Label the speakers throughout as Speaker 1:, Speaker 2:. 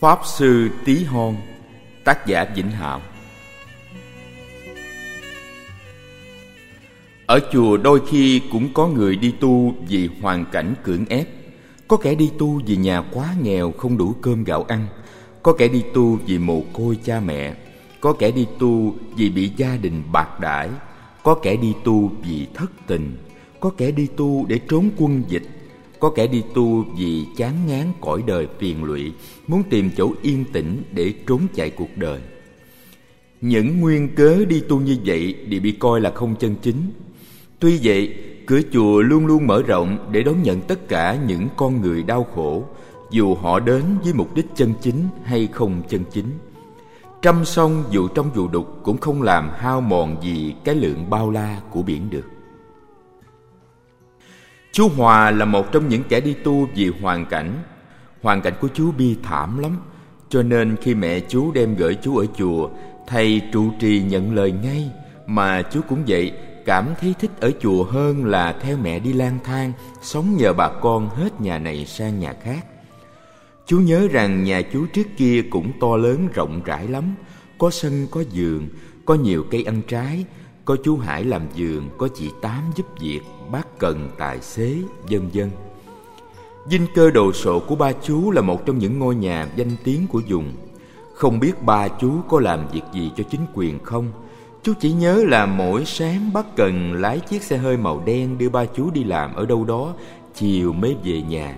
Speaker 1: Pháp Sư Tí Hon Tác giả Vĩnh Hạo Ở chùa đôi khi cũng có người đi tu vì hoàn cảnh cưỡng ép. Có kẻ đi tu vì nhà quá nghèo không đủ cơm gạo ăn. Có kẻ đi tu vì mồ côi cha mẹ. Có kẻ đi tu vì bị gia đình bạc đãi. Có kẻ đi tu vì thất tình. Có kẻ đi tu để trốn quân dịch có kẻ đi tu vì chán ngán cõi đời phiền lụy Muốn tìm chỗ yên tĩnh để trốn chạy cuộc đời. Những nguyên cớ đi tu như vậy đều bị coi là không chân chính. Tuy vậy, cửa chùa luôn luôn mở rộng để đón nhận tất cả những con người đau khổ Dù họ đến với mục đích chân chính hay không chân chính. Trăm sông dù trong dù đục cũng không làm hao mòn gì cái lượng bao la của biển được. Chú Hòa là một trong những kẻ đi tu vì hoàn cảnh. Hoàn cảnh của chú bi thảm lắm, Cho nên khi mẹ chú đem gửi chú ở chùa, Thầy trụ trì nhận lời ngay, Mà chú cũng vậy, Cảm thấy thích ở chùa hơn là theo mẹ đi lang thang, Sống nhờ bà con hết nhà này sang nhà khác. Chú nhớ rằng nhà chú trước kia cũng to lớn rộng rãi lắm, Có sân, có giường, Có nhiều cây ăn trái có chú Hải làm giường Có chị Tám giúp việc bác cần tài xế, vân vân. Dinh cơ đồ sộ của ba chú là một trong những ngôi nhà danh tiếng của vùng. Không biết ba chú có làm việc gì cho chính quyền không? Chú chỉ nhớ là mỗi sáng bác cần lái chiếc xe hơi màu đen đưa ba chú đi làm ở đâu đó, chiều mới về nhà.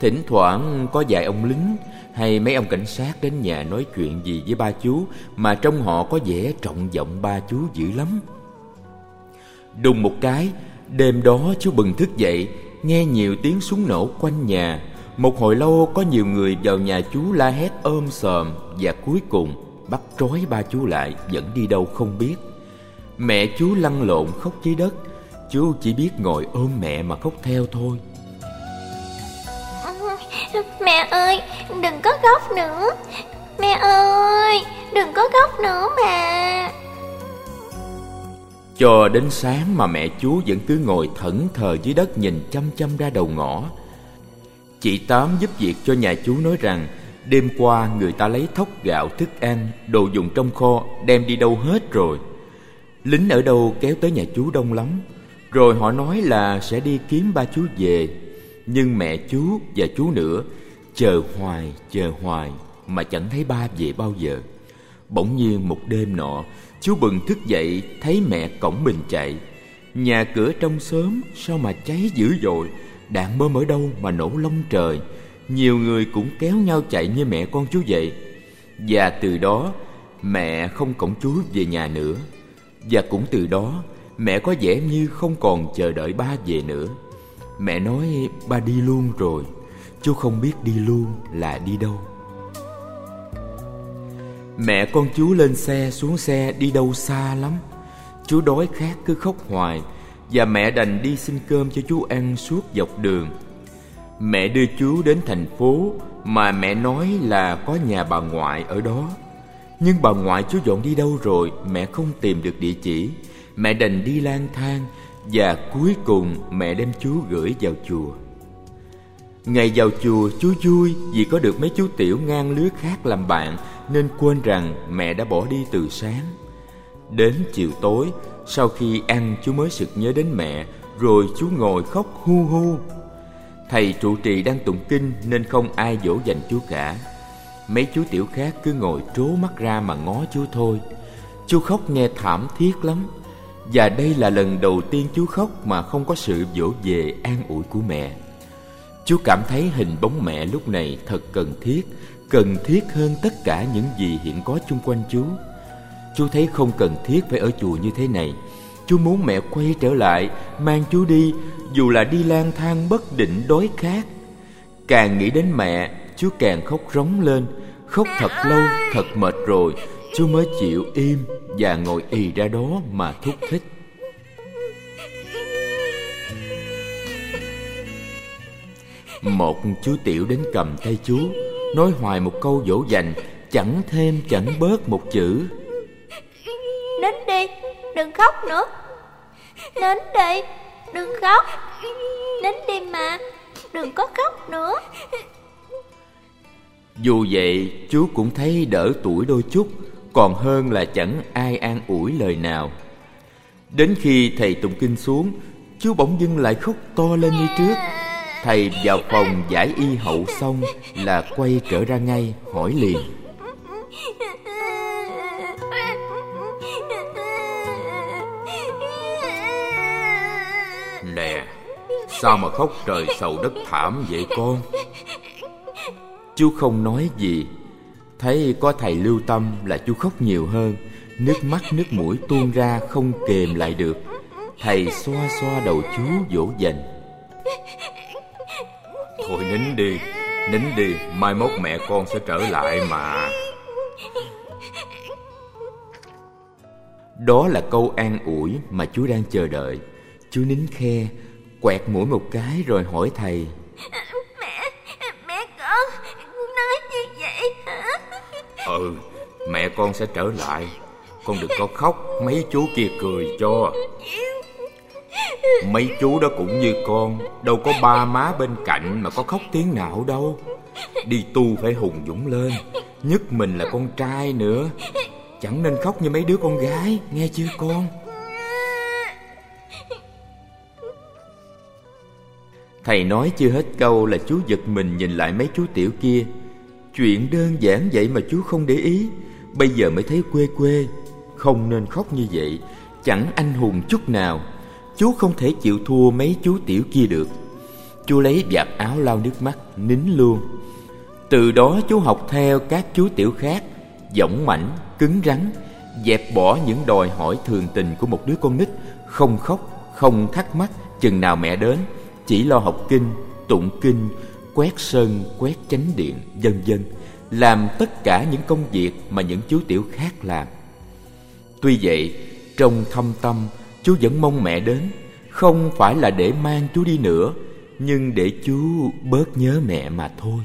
Speaker 1: Thỉnh thoảng có vài ông lính hay mấy ông cảnh sát đến nhà nói chuyện gì với ba chú mà trong họ có vẻ trọng vọng ba chú dữ lắm. Đùng một cái, Đêm đó chú bừng thức dậy Nghe nhiều tiếng súng nổ quanh nhà. Một hồi lâu có nhiều người vào nhà chú la hét ôm sòm Và cuối cùng bắt trói ba chú lại dẫn đi đâu không biết. Mẹ chú lăn lộn khóc dưới đất Chú chỉ biết ngồi ôm mẹ mà khóc theo thôi.
Speaker 2: Mẹ ơi, đừng có khóc nữa. Mẹ ơi, đừng có khóc nữa mà.
Speaker 1: Cho đến sáng mà mẹ chú vẫn cứ ngồi thẫn thờ dưới đất nhìn chăm chăm ra đầu ngõ. Chị Tám giúp việc cho nhà chú nói rằng, Đêm qua người ta lấy thóc gạo thức ăn, Đồ dùng trong kho, đem đi đâu hết rồi. Lính ở đâu kéo tới nhà chú đông lắm. Rồi họ nói là sẽ đi kiếm ba chú về. Nhưng mẹ chú và chú nữa Chờ hoài chờ hoài Mà chẳng thấy ba về bao giờ. Bỗng nhiên một đêm nọ, Chú bừng thức dậy thấy mẹ cổng mình chạy. Nhà cửa trong xóm sao mà cháy dữ dội, Đạn mơ ở đâu mà nổ lông trời. Nhiều người cũng kéo nhau chạy như mẹ con chú vậy. Và từ đó, mẹ không cổng chú về nhà nữa. Và cũng từ đó, mẹ có vẻ như không còn chờ đợi ba về nữa. Mẹ nói ba đi luôn rồi, Chú không biết đi luôn là đi đâu. Mẹ con chú lên xe xuống xe đi đâu xa lắm. Chú đói khát cứ khóc hoài Và mẹ đành đi xin cơm cho chú ăn suốt dọc đường. Mẹ đưa chú đến thành phố Mà mẹ nói là có nhà bà ngoại ở đó. Nhưng bà ngoại chú dọn đi đâu rồi Mẹ không tìm được địa chỉ. Mẹ đành đi lang thang và cuối cùng mẹ đem chú gửi vào chùa. Ngày vào chùa, chú vui vì có được mấy chú tiểu ngang lứa khác làm bạn, Nên quên rằng mẹ đã bỏ đi từ sáng. Đến chiều tối, Sau khi ăn, chú mới sực nhớ đến mẹ, Rồi chú ngồi khóc hu hu. Thầy trụ trì đang tụng kinh Nên không ai dỗ dành chú cả. Mấy chú tiểu khác cứ ngồi trố mắt ra mà ngó chú thôi. Chú khóc nghe thảm thiết lắm. Và đây là lần đầu tiên chú khóc Mà không có sự dỗ về an ủi của mẹ. Chú cảm thấy hình bóng mẹ lúc này thật cần thiết Cần thiết hơn tất cả những gì hiện có chung quanh chú Chú thấy không cần thiết phải ở chùa như thế này. Chú muốn mẹ quay trở lại, Mang chú đi, Dù là đi lang thang bất định đói khát. Càng nghĩ đến mẹ Chú càng khóc rống lên. Khóc thật lâu, thật mệt rồi. Chú mới chịu im Và ngồi ì ra đó mà thúc thích. Một chú tiểu đến cầm tay chú Nói hoài một câu dỗ dành Chẳng thêm chẳng bớt một chữ.
Speaker 2: Đến đi Đừng khóc nữa. Đến đi Đừng khóc. Đến đi mà Đừng có khóc nữa.
Speaker 1: Dù vậy chú cũng thấy đỡ tuổi đôi chút Còn hơn là chẳng ai an ủi lời nào. Đến khi thầy tụng kinh xuống Chú bỗng dưng lại khóc to lên như trước. Thầy vào phòng giải y hậu xong Là quay trở ra ngay hỏi liền. Nè Sao mà khóc trời sầu đất thảm vậy con? Chú không nói gì Thấy có thầy lưu tâm là chú khóc nhiều hơn. Nước mắt nước mũi tuôn ra không kềm lại được. Thầy xoa xoa đầu chú dỗ dành. Thôi nín đi Nín đi Mai mốt mẹ con sẽ trở lại mà. Đó là câu an ủi mà chú đang chờ đợi. Chú nín khe Quẹt mũi một cái rồi hỏi thầy Ừ, mẹ con sẽ trở lại. Con đừng có khóc Mấy chú kia cười cho. Mấy chú đó cũng như con Đâu có ba má bên cạnh mà có khóc tiếng nào đâu. Đi tu phải hùng dũng lên Nhất mình là con trai nữa. Chẳng nên khóc như mấy đứa con gái Nghe chưa con? Thầy nói chưa hết câu là chú giật mình nhìn lại mấy chú tiểu kia. Chuyện đơn giản vậy mà chú không để ý. Bây giờ mới thấy quê quê Không nên khóc như vậy. Chẳng anh hùng chút nào. Chú không thể chịu thua mấy chú tiểu kia được. Chú lấy vạt áo lau nước mắt Nín luôn. Từ đó chú học theo các chú tiểu khác Giọng mảnh, cứng rắn Dẹp bỏ những đòi hỏi thường tình của một đứa con nít. Không khóc, không thắc mắc Chừng nào mẹ đến Chỉ lo học kinh, tụng kinh Quét sân, quét chánh điện, vân vân Làm tất cả những công việc mà những chú tiểu khác làm Tuy vậy, trong thâm tâm chú vẫn mong mẹ đến Không phải là để mang chú đi nữa Nhưng để chú bớt nhớ mẹ mà thôi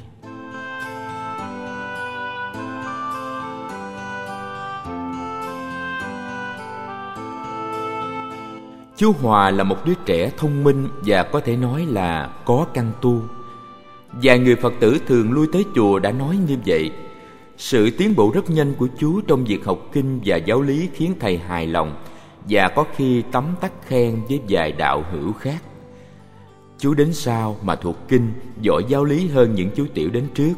Speaker 1: Chú Hòa là một đứa trẻ thông minh và có thể nói là có căn tu và người Phật tử thường lui tới chùa đã nói như vậy. Sự tiến bộ rất nhanh của chú trong việc học kinh và giáo lý khiến thầy hài lòng và có khi tấm tắc khen với vài đạo hữu khác. Chú đến sau mà thuộc kinh, giỏi giáo lý hơn những chú tiểu đến trước.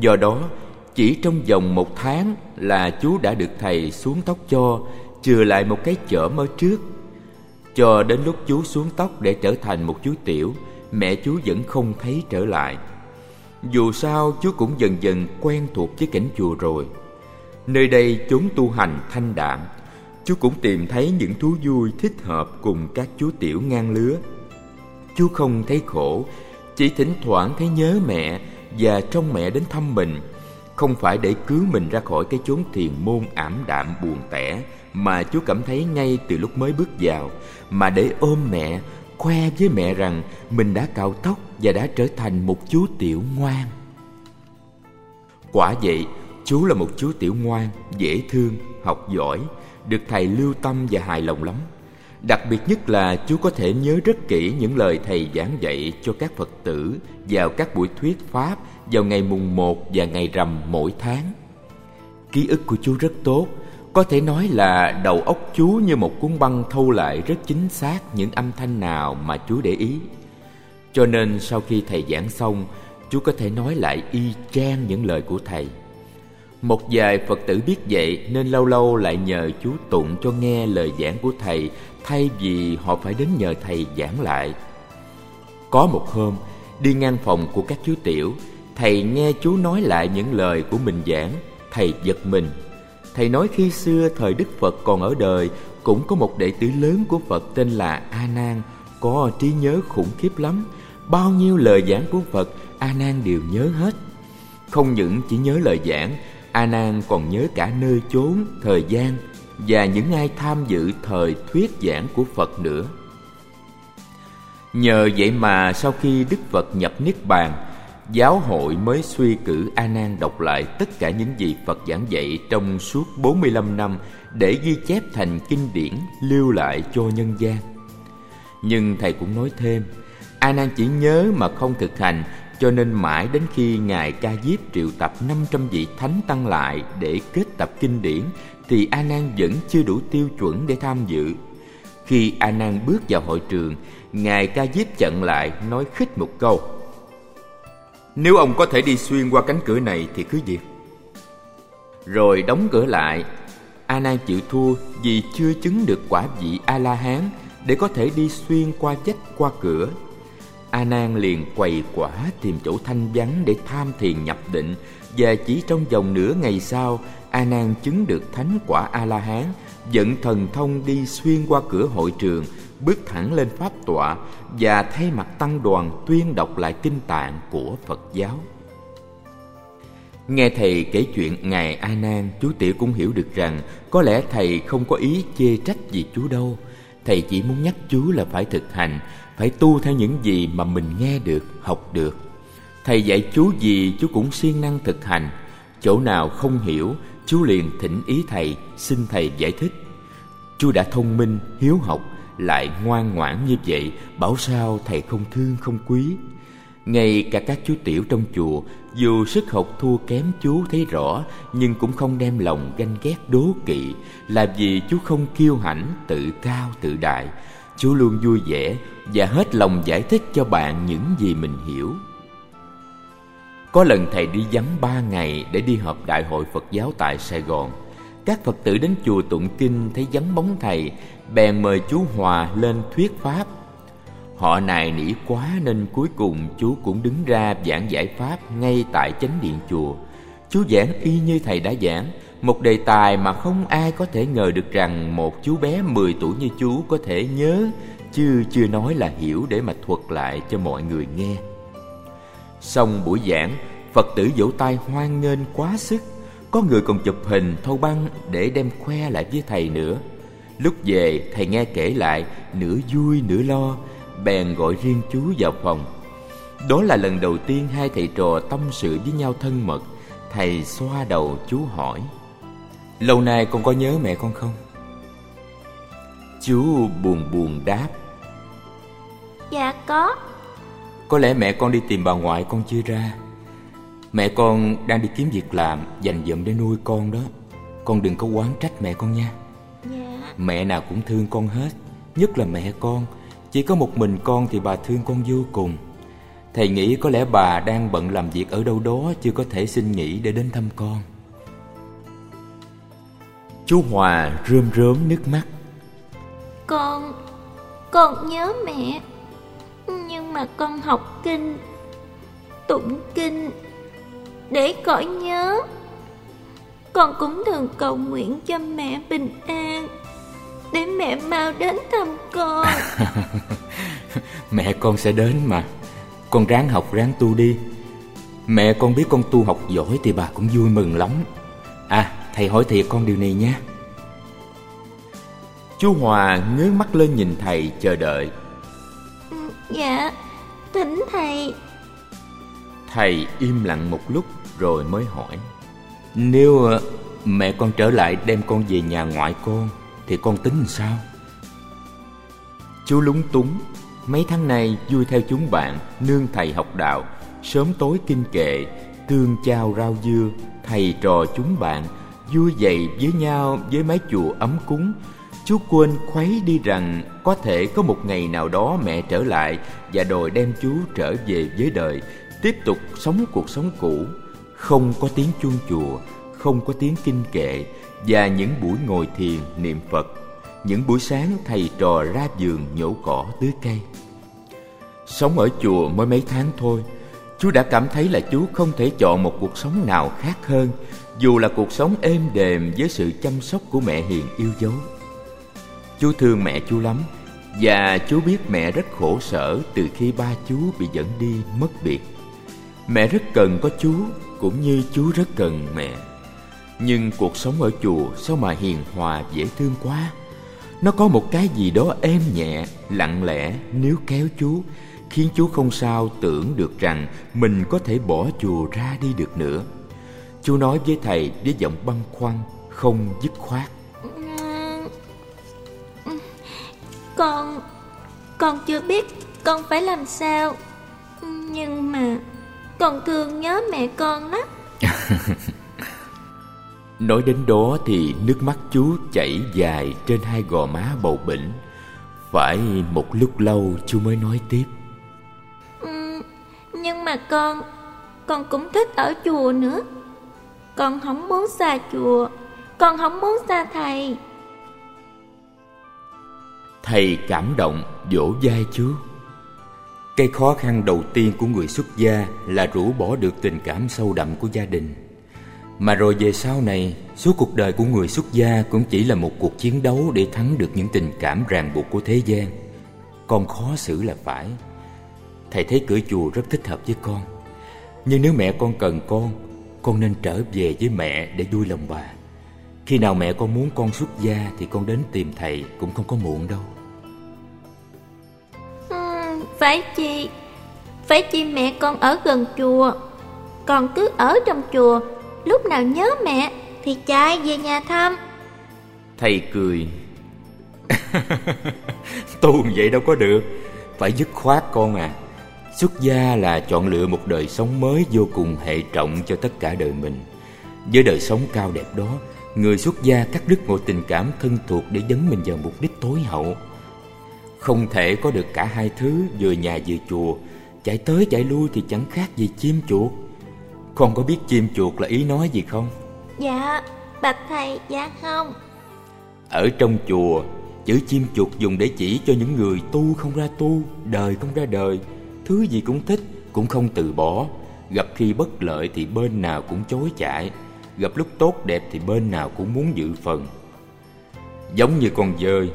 Speaker 1: Do đó, chỉ trong vòng một tháng là chú đã được thầy xuống tóc cho, chừa lại một cái chởm ở trước cho đến lúc chú xuống tóc để trở thành một chú tiểu Mẹ chú vẫn không thấy trở lại. Dù sao chú cũng dần dần quen thuộc với cảnh chùa rồi. Nơi đây chốn tu hành thanh đạm Chú cũng tìm thấy những thú vui thích hợp cùng các chú tiểu ngang lứa. Chú không thấy khổ, Chỉ thỉnh thoảng thấy nhớ mẹ Và trông mẹ đến thăm mình. Không phải để cứu mình ra khỏi cái chốn thiền môn ảm đạm buồn tẻ Mà chú cảm thấy ngay từ lúc mới bước vào, mà để ôm mẹ khoe với mẹ rằng mình đã cạo tóc và đã trở thành một chú tiểu ngoan. Quả vậy, chú là một chú tiểu ngoan, dễ thương, học giỏi, được thầy lưu tâm và hài lòng lắm. Đặc biệt nhất là chú có thể nhớ rất kỹ những lời thầy giảng dạy cho các phật tử vào các buổi thuyết pháp vào ngày mùng một và ngày rằm mỗi tháng. Ký ức của chú rất tốt có thể nói là đầu óc chú như một cuốn băng thâu lại rất chính xác những âm thanh nào mà chú để ý. Cho nên sau khi thầy giảng xong, chú có thể nói lại y chang những lời của thầy. Một vài Phật tử biết vậy nên lâu lâu lại nhờ chú tụng cho nghe lời giảng của thầy thay vì họ phải đến nhờ thầy giảng lại. Có một hôm, đi ngang phòng của các chú tiểu, thầy nghe chú nói lại những lời của mình giảng, thầy giật mình Thầy nói khi xưa thời Đức Phật còn ở đời Cũng có một đệ tử lớn của Phật tên là A Nan. Có trí nhớ khủng khiếp lắm. Bao nhiêu lời giảng của Phật A Nan đều nhớ hết. Không những chỉ nhớ lời giảng A Nan còn nhớ cả nơi chốn, thời gian Và những ai tham dự thời thuyết giảng của Phật nữa. Nhờ vậy mà sau khi Đức Phật nhập Niết Bàn giáo hội mới suy cử A Nan đọc lại tất cả những gì Phật giảng dạy trong suốt 45 năm để ghi chép thành kinh điển lưu lại cho nhân gian. Nhưng thầy cũng nói thêm, A Nan chỉ nhớ mà không thực hành cho nên mãi đến khi Ngài Ca Diếp triệu tập 500 vị thánh tăng lại để kết tập kinh điển thì A Nan vẫn chưa đủ tiêu chuẩn để tham dự. Khi A Nan bước vào hội trường, Ngài Ca Diếp chặn lại nói khích một câu: nếu ông có thể đi xuyên qua cánh cửa này thì cứ việc. Rồi đóng cửa lại. A Nan chịu thua vì chưa chứng được quả vị A La Hán để có thể đi xuyên qua chết qua cửa. A Nan liền quầy quả tìm chỗ thanh vắng để tham thiền nhập định và chỉ trong vòng nửa ngày sau, A Nan chứng được thánh quả A La Hán, dẫn thần thông đi xuyên qua cửa hội trường, bước thẳng lên pháp tọa và thay mặt tăng đoàn tuyên đọc lại kinh tạng của Phật giáo. Nghe thầy kể chuyện ngài A Nan, chú Tiểu cũng hiểu được rằng có lẽ thầy không có ý chê trách gì chú đâu. Thầy chỉ muốn nhắc chú là phải thực hành, phải tu theo những gì mà mình nghe được, học được. Thầy dạy chú gì chú cũng siêng năng thực hành. Chỗ nào không hiểu, chú liền thỉnh ý thầy, xin thầy giải thích. Chú đã thông minh, hiếu học, lại ngoan ngoãn như vậy, bảo sao thầy không thương không quý. Ngay cả các chú tiểu trong chùa, dù sức học thua kém chú thấy rõ, nhưng cũng không đem lòng ganh ghét đố kỵ, là vì chú không kiêu hãnh, tự cao tự đại. Chú luôn vui vẻ và hết lòng giải thích cho bạn những gì mình hiểu. Có lần thầy đi vắng ba ngày để đi họp đại hội Phật giáo tại Sài Gòn. Các Phật tử đến chùa tụng kinh thấy vắng bóng thầy, bèn mời chú Hòa lên thuyết pháp. Họ nài nỉ quá nên cuối cùng chú cũng đứng ra giảng giải pháp ngay tại chánh điện chùa. Chú giảng y như thầy đã giảng, một đề tài mà không ai có thể ngờ được rằng một chú bé 10 tuổi như chú có thể nhớ, chứ chưa nói là hiểu để mà thuật lại cho mọi người nghe. Xong buổi giảng, Phật tử vỗ tay hoan nghênh quá sức. Có người còn chụp hình thâu băng để đem khoe lại với thầy nữa. Lúc về, thầy nghe kể lại, nửa vui nửa lo, bèn gọi riêng chú vào phòng. Đó là lần đầu tiên hai thầy trò tâm sự với nhau thân mật. Thầy xoa đầu chú hỏi. Lâu nay con có nhớ mẹ con không? Chú buồn buồn đáp.
Speaker 2: Dạ có.
Speaker 1: Có lẽ mẹ con đi tìm bà ngoại con chưa ra Mẹ con đang đi kiếm việc làm Dành dụm để nuôi con đó Con đừng có quán trách mẹ con nha Mẹ nào cũng thương con hết, Nhất là mẹ con. Chỉ có một mình con thì bà thương con vô cùng. Thầy nghĩ có lẽ bà đang bận làm việc ở đâu đó, Chưa có thể xin nghỉ để đến thăm con. Chú Hòa rơm rớm nước mắt.
Speaker 2: Con Con nhớ mẹ, Nhưng mà con học kinh, Tụng kinh Để cõi nhớ. Con cũng thường cầu nguyện cho mẹ bình an. Để mẹ mau đến thăm con.
Speaker 1: Mẹ con sẽ đến mà. Con ráng học ráng tu đi. Mẹ con biết con tu học giỏi Thì bà cũng vui mừng lắm. À thầy hỏi thiệt con điều này nhé Chú Hòa ngước mắt lên nhìn thầy chờ đợi.
Speaker 2: Dạ Thỉnh thầy.
Speaker 1: Thầy im lặng một lúc rồi mới hỏi. Nếu ờ, mẹ con trở lại đem con về nhà ngoại con thì con tính sao? Chú lúng túng Mấy tháng nay vui theo chúng bạn Nương thầy học đạo Sớm tối kinh kệ Tương chao rau dưa Thầy trò chúng bạn Vui dậy với nhau với mái chùa ấm cúng Chú quên khuấy đi rằng có thể có một ngày nào đó mẹ trở lại và đòi đem chú trở về với đời, tiếp tục sống cuộc sống cũ, không có tiếng chuông chùa, không có tiếng kinh kệ và những buổi ngồi thiền niệm Phật, những buổi sáng thầy trò ra giường nhổ cỏ tưới cây. Sống ở chùa mới mấy tháng thôi, chú đã cảm thấy là chú không thể chọn một cuộc sống nào khác hơn, dù là cuộc sống êm đềm với sự chăm sóc của mẹ hiền yêu dấu. Chú thương mẹ chú lắm Và chú biết mẹ rất khổ sở từ khi ba chú bị dẫn đi mất biệt Mẹ rất cần có chú cũng như chú rất cần mẹ nhưng cuộc sống ở chùa sao mà hiền hòa dễ thương quá. Nó có một cái gì đó êm nhẹ, lặng lẽ nếu kéo chú Khiến chú không sao tưởng được rằng mình có thể bỏ chùa ra đi được nữa. Chú nói với thầy với giọng băn khoăn, không dứt khoát.
Speaker 2: Con Con chưa biết con phải làm sao Nhưng mà Con thương nhớ mẹ con lắm
Speaker 1: Nói đến đó thì nước mắt chú chảy dài trên hai gò má bầu bỉnh. Phải một lúc lâu chú mới nói tiếp.
Speaker 2: Ừ, Nhưng mà con, con cũng thích ở chùa nữa. Con không muốn xa chùa Con không muốn xa thầy.
Speaker 1: Thầy cảm động vỗ vai chú. Cái khó khăn đầu tiên của người xuất gia là rũ bỏ được tình cảm sâu đậm của gia đình mà rồi về sau này, suốt cuộc đời của người xuất gia cũng chỉ là một cuộc chiến đấu để thắng được những tình cảm ràng buộc của thế gian. Con khó xử là phải. Thầy thấy cửa chùa rất thích hợp với con. Nhưng nếu mẹ con cần con, con nên trở về với mẹ để vui lòng bà. Khi nào mẹ con muốn con xuất gia thì con đến tìm thầy cũng không có muộn đâu.
Speaker 2: Ừ, phải chi Phải chi mẹ con ở gần chùa. Còn cứ ở trong chùa Lúc nào nhớ mẹ Thì chạy về nhà thăm.
Speaker 1: Thầy cười. Tu vậy đâu có được. Phải dứt khoát con à. Xuất gia là chọn lựa một đời sống mới vô cùng hệ trọng cho tất cả đời mình. Với đời sống cao đẹp đó, Người xuất gia cắt đứt mọi tình cảm thân thuộc để dấn mình vào mục đích tối hậu. Không thể có được cả hai thứ, vừa nhà vừa chùa. Chạy tới chạy lui thì chẳng khác gì chim chuột. Con có biết chim chuột là ý nói gì không?
Speaker 2: Dạ, bạch thầy, dạ không.
Speaker 1: Ở trong chùa, chữ chim chuột dùng để chỉ cho những người tu không ra tu Đời không ra đời. Thứ gì cũng thích, cũng không từ bỏ. Gặp khi bất lợi thì bên nào cũng chối chạy Gặp lúc tốt đẹp thì bên nào cũng muốn dự phần. Giống như con dơi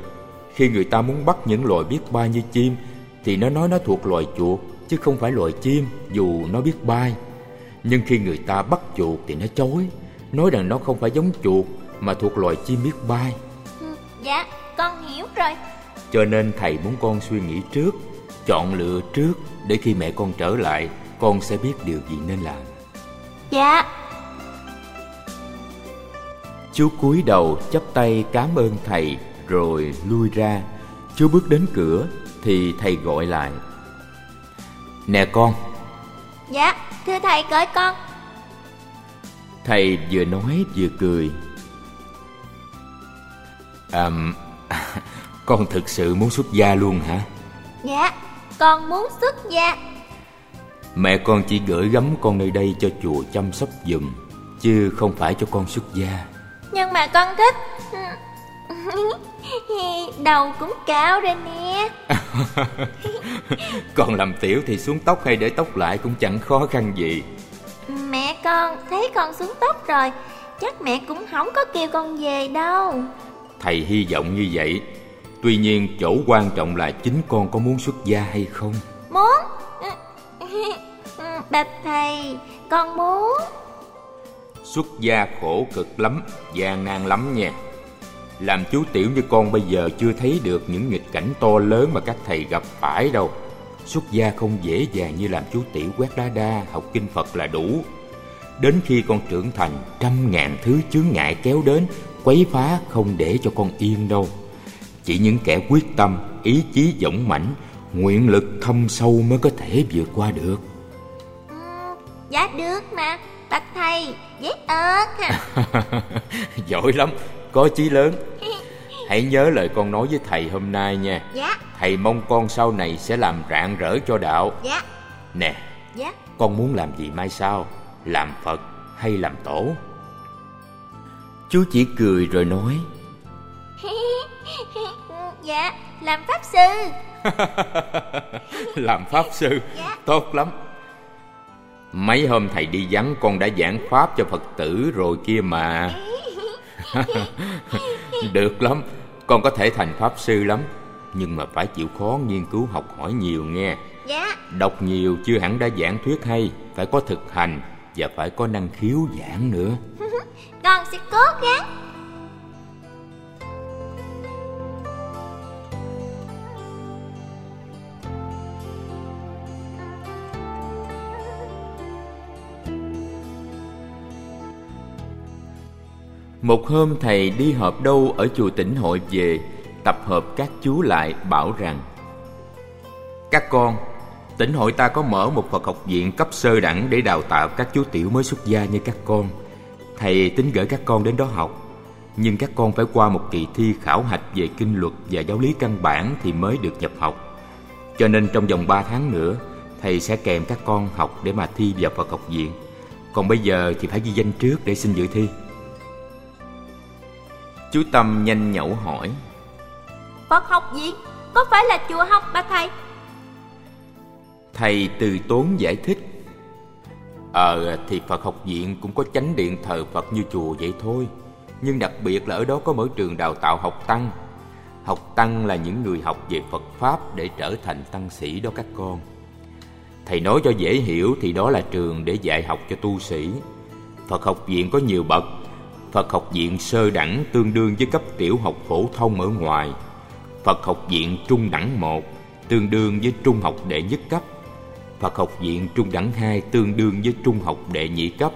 Speaker 1: khi người ta muốn bắt những loài biết bay như chim Thì nó nói nó thuộc loài chuột Chứ không phải loài chim dù nó biết bay Nhưng khi người ta bắt chuột thì nó chối Nói rằng nó không phải giống chuột Mà thuộc loài chim biết bay
Speaker 2: ừ, Dạ con hiểu rồi.
Speaker 1: Cho nên thầy muốn con suy nghĩ trước Chọn lựa trước Để khi mẹ con trở lại Con sẽ biết điều gì nên làm.
Speaker 2: Dạ.
Speaker 1: Chú cúi đầu chắp tay cảm ơn thầy rồi lui ra. Chú bước đến cửa Thì thầy gọi lại. Nè con.
Speaker 2: Dạ thưa thầy gọi con.
Speaker 1: Thầy vừa nói vừa cười. À Con thực sự muốn xuất gia luôn hả?
Speaker 2: Dạ con muốn xuất gia.
Speaker 1: Mẹ con chỉ gửi gắm con nơi đây cho chùa chăm sóc giùm Chứ không phải cho con xuất gia.
Speaker 2: Nhưng mà con thích Đầu cũng cao rồi nè.
Speaker 1: Còn làm tiểu thì xuống tóc hay để tóc lại cũng chẳng khó khăn gì.
Speaker 2: Mẹ con thấy con xuống tóc rồi Chắc mẹ cũng không có kêu con về đâu.
Speaker 1: Thầy hy vọng như vậy. Tuy nhiên chỗ quan trọng là chính con có muốn xuất gia hay không?
Speaker 2: Muốn. Bạch thầy Con muốn.
Speaker 1: Xuất gia khổ cực lắm gian nan lắm nha làm chú tiểu như con bây giờ chưa thấy được những nghịch cảnh to lớn mà các thầy gặp phải đâu. Xuất gia không dễ dàng như làm chú tiểu quét đá đa, học kinh Phật là đủ. Đến khi con trưởng thành, trăm ngàn thứ chướng ngại kéo đến Quấy phá không để cho con yên đâu. Chỉ những kẻ quyết tâm, ý chí dũng mãnh Nguyện lực thâm sâu mới có thể vượt qua được.
Speaker 2: Ừ, Dạ được mà, bạch thầy, dễ ớt ha.
Speaker 1: Giỏi lắm, có chí lớn. Hãy nhớ lời con nói với thầy hôm nay nha.
Speaker 2: Dạ.
Speaker 1: Thầy mong con sau này sẽ làm rạng rỡ cho đạo.
Speaker 2: Dạ.
Speaker 1: Nè
Speaker 2: Dạ.
Speaker 1: Con muốn làm gì mai sau? Làm Phật hay làm tổ? Chú chỉ cười rồi nói.
Speaker 2: Dạ Làm Pháp Sư.
Speaker 1: Làm Pháp Sư?
Speaker 2: Dạ.
Speaker 1: Tốt lắm. Mấy hôm thầy đi vắng con đã giảng Pháp cho Phật tử rồi kia mà Được lắm Con có thể thành pháp sư lắm Nhưng mà phải chịu khó nghiên cứu học hỏi nhiều nghe.
Speaker 2: Dạ.
Speaker 1: Đọc nhiều chưa hẳn đã giảng thuyết hay Phải có thực hành Và phải có năng khiếu giảng nữa.
Speaker 2: Con sẽ cố gắng
Speaker 1: Một hôm thầy đi họp đâu ở chùa tỉnh hội về Tập hợp các chú lại bảo rằng Các con, Tỉnh hội ta có mở một Phật học viện cấp sơ đẳng để đào tạo các chú tiểu mới xuất gia như các con. Thầy tính gửi các con đến đó học. Nhưng các con phải qua một kỳ thi khảo hạch về kinh luật và giáo lý căn bản thì mới được nhập học. Cho nên trong vòng 3 tháng nữa, thầy sẽ kèm các con học để mà thi vào Phật học viện. Còn bây giờ thì phải ghi danh trước để xin dự thi. Chú Tâm nhanh nhẩu hỏi.
Speaker 2: Phật học viện có phải là chùa học bà thầy?
Speaker 1: Thầy từ tốn giải thích. Ờ thì Phật học viện cũng có chánh điện thờ Phật như chùa vậy thôi. Nhưng đặc biệt là ở đó có mở trường đào tạo học tăng. Học tăng là những người học về Phật Pháp để trở thành tăng sĩ đó các con. Thầy nói cho dễ hiểu thì đó là trường để dạy học cho tu sĩ. Phật học viện có nhiều bậc Phật học viện sơ đẳng tương đương với cấp tiểu học phổ thông ở ngoài Phật học viện trung đẳng 1 tương đương với trung học đệ nhất cấp Phật học viện trung đẳng 2 tương đương với trung học đệ nhị cấp.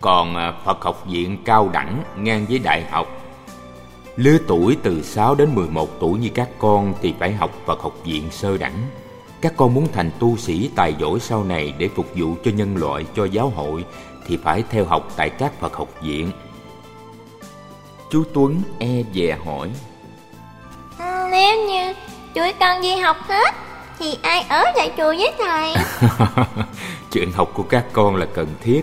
Speaker 1: Còn à, Phật học viện cao đẳng ngang với đại học. Lứa tuổi từ 6 đến 11 tuổi như các con thì phải học Phật học viện sơ đẳng. Các con muốn thành tu sĩ tài giỏi sau này để phục vụ cho nhân loại, cho giáo hội thì phải theo học tại các Phật học viện. Chú Tuấn e dè hỏi.
Speaker 2: Nếu như chuỗi con đi học hết thì ai ở lại chùa với thầy?
Speaker 1: Chuyện học của các con là cần thiết.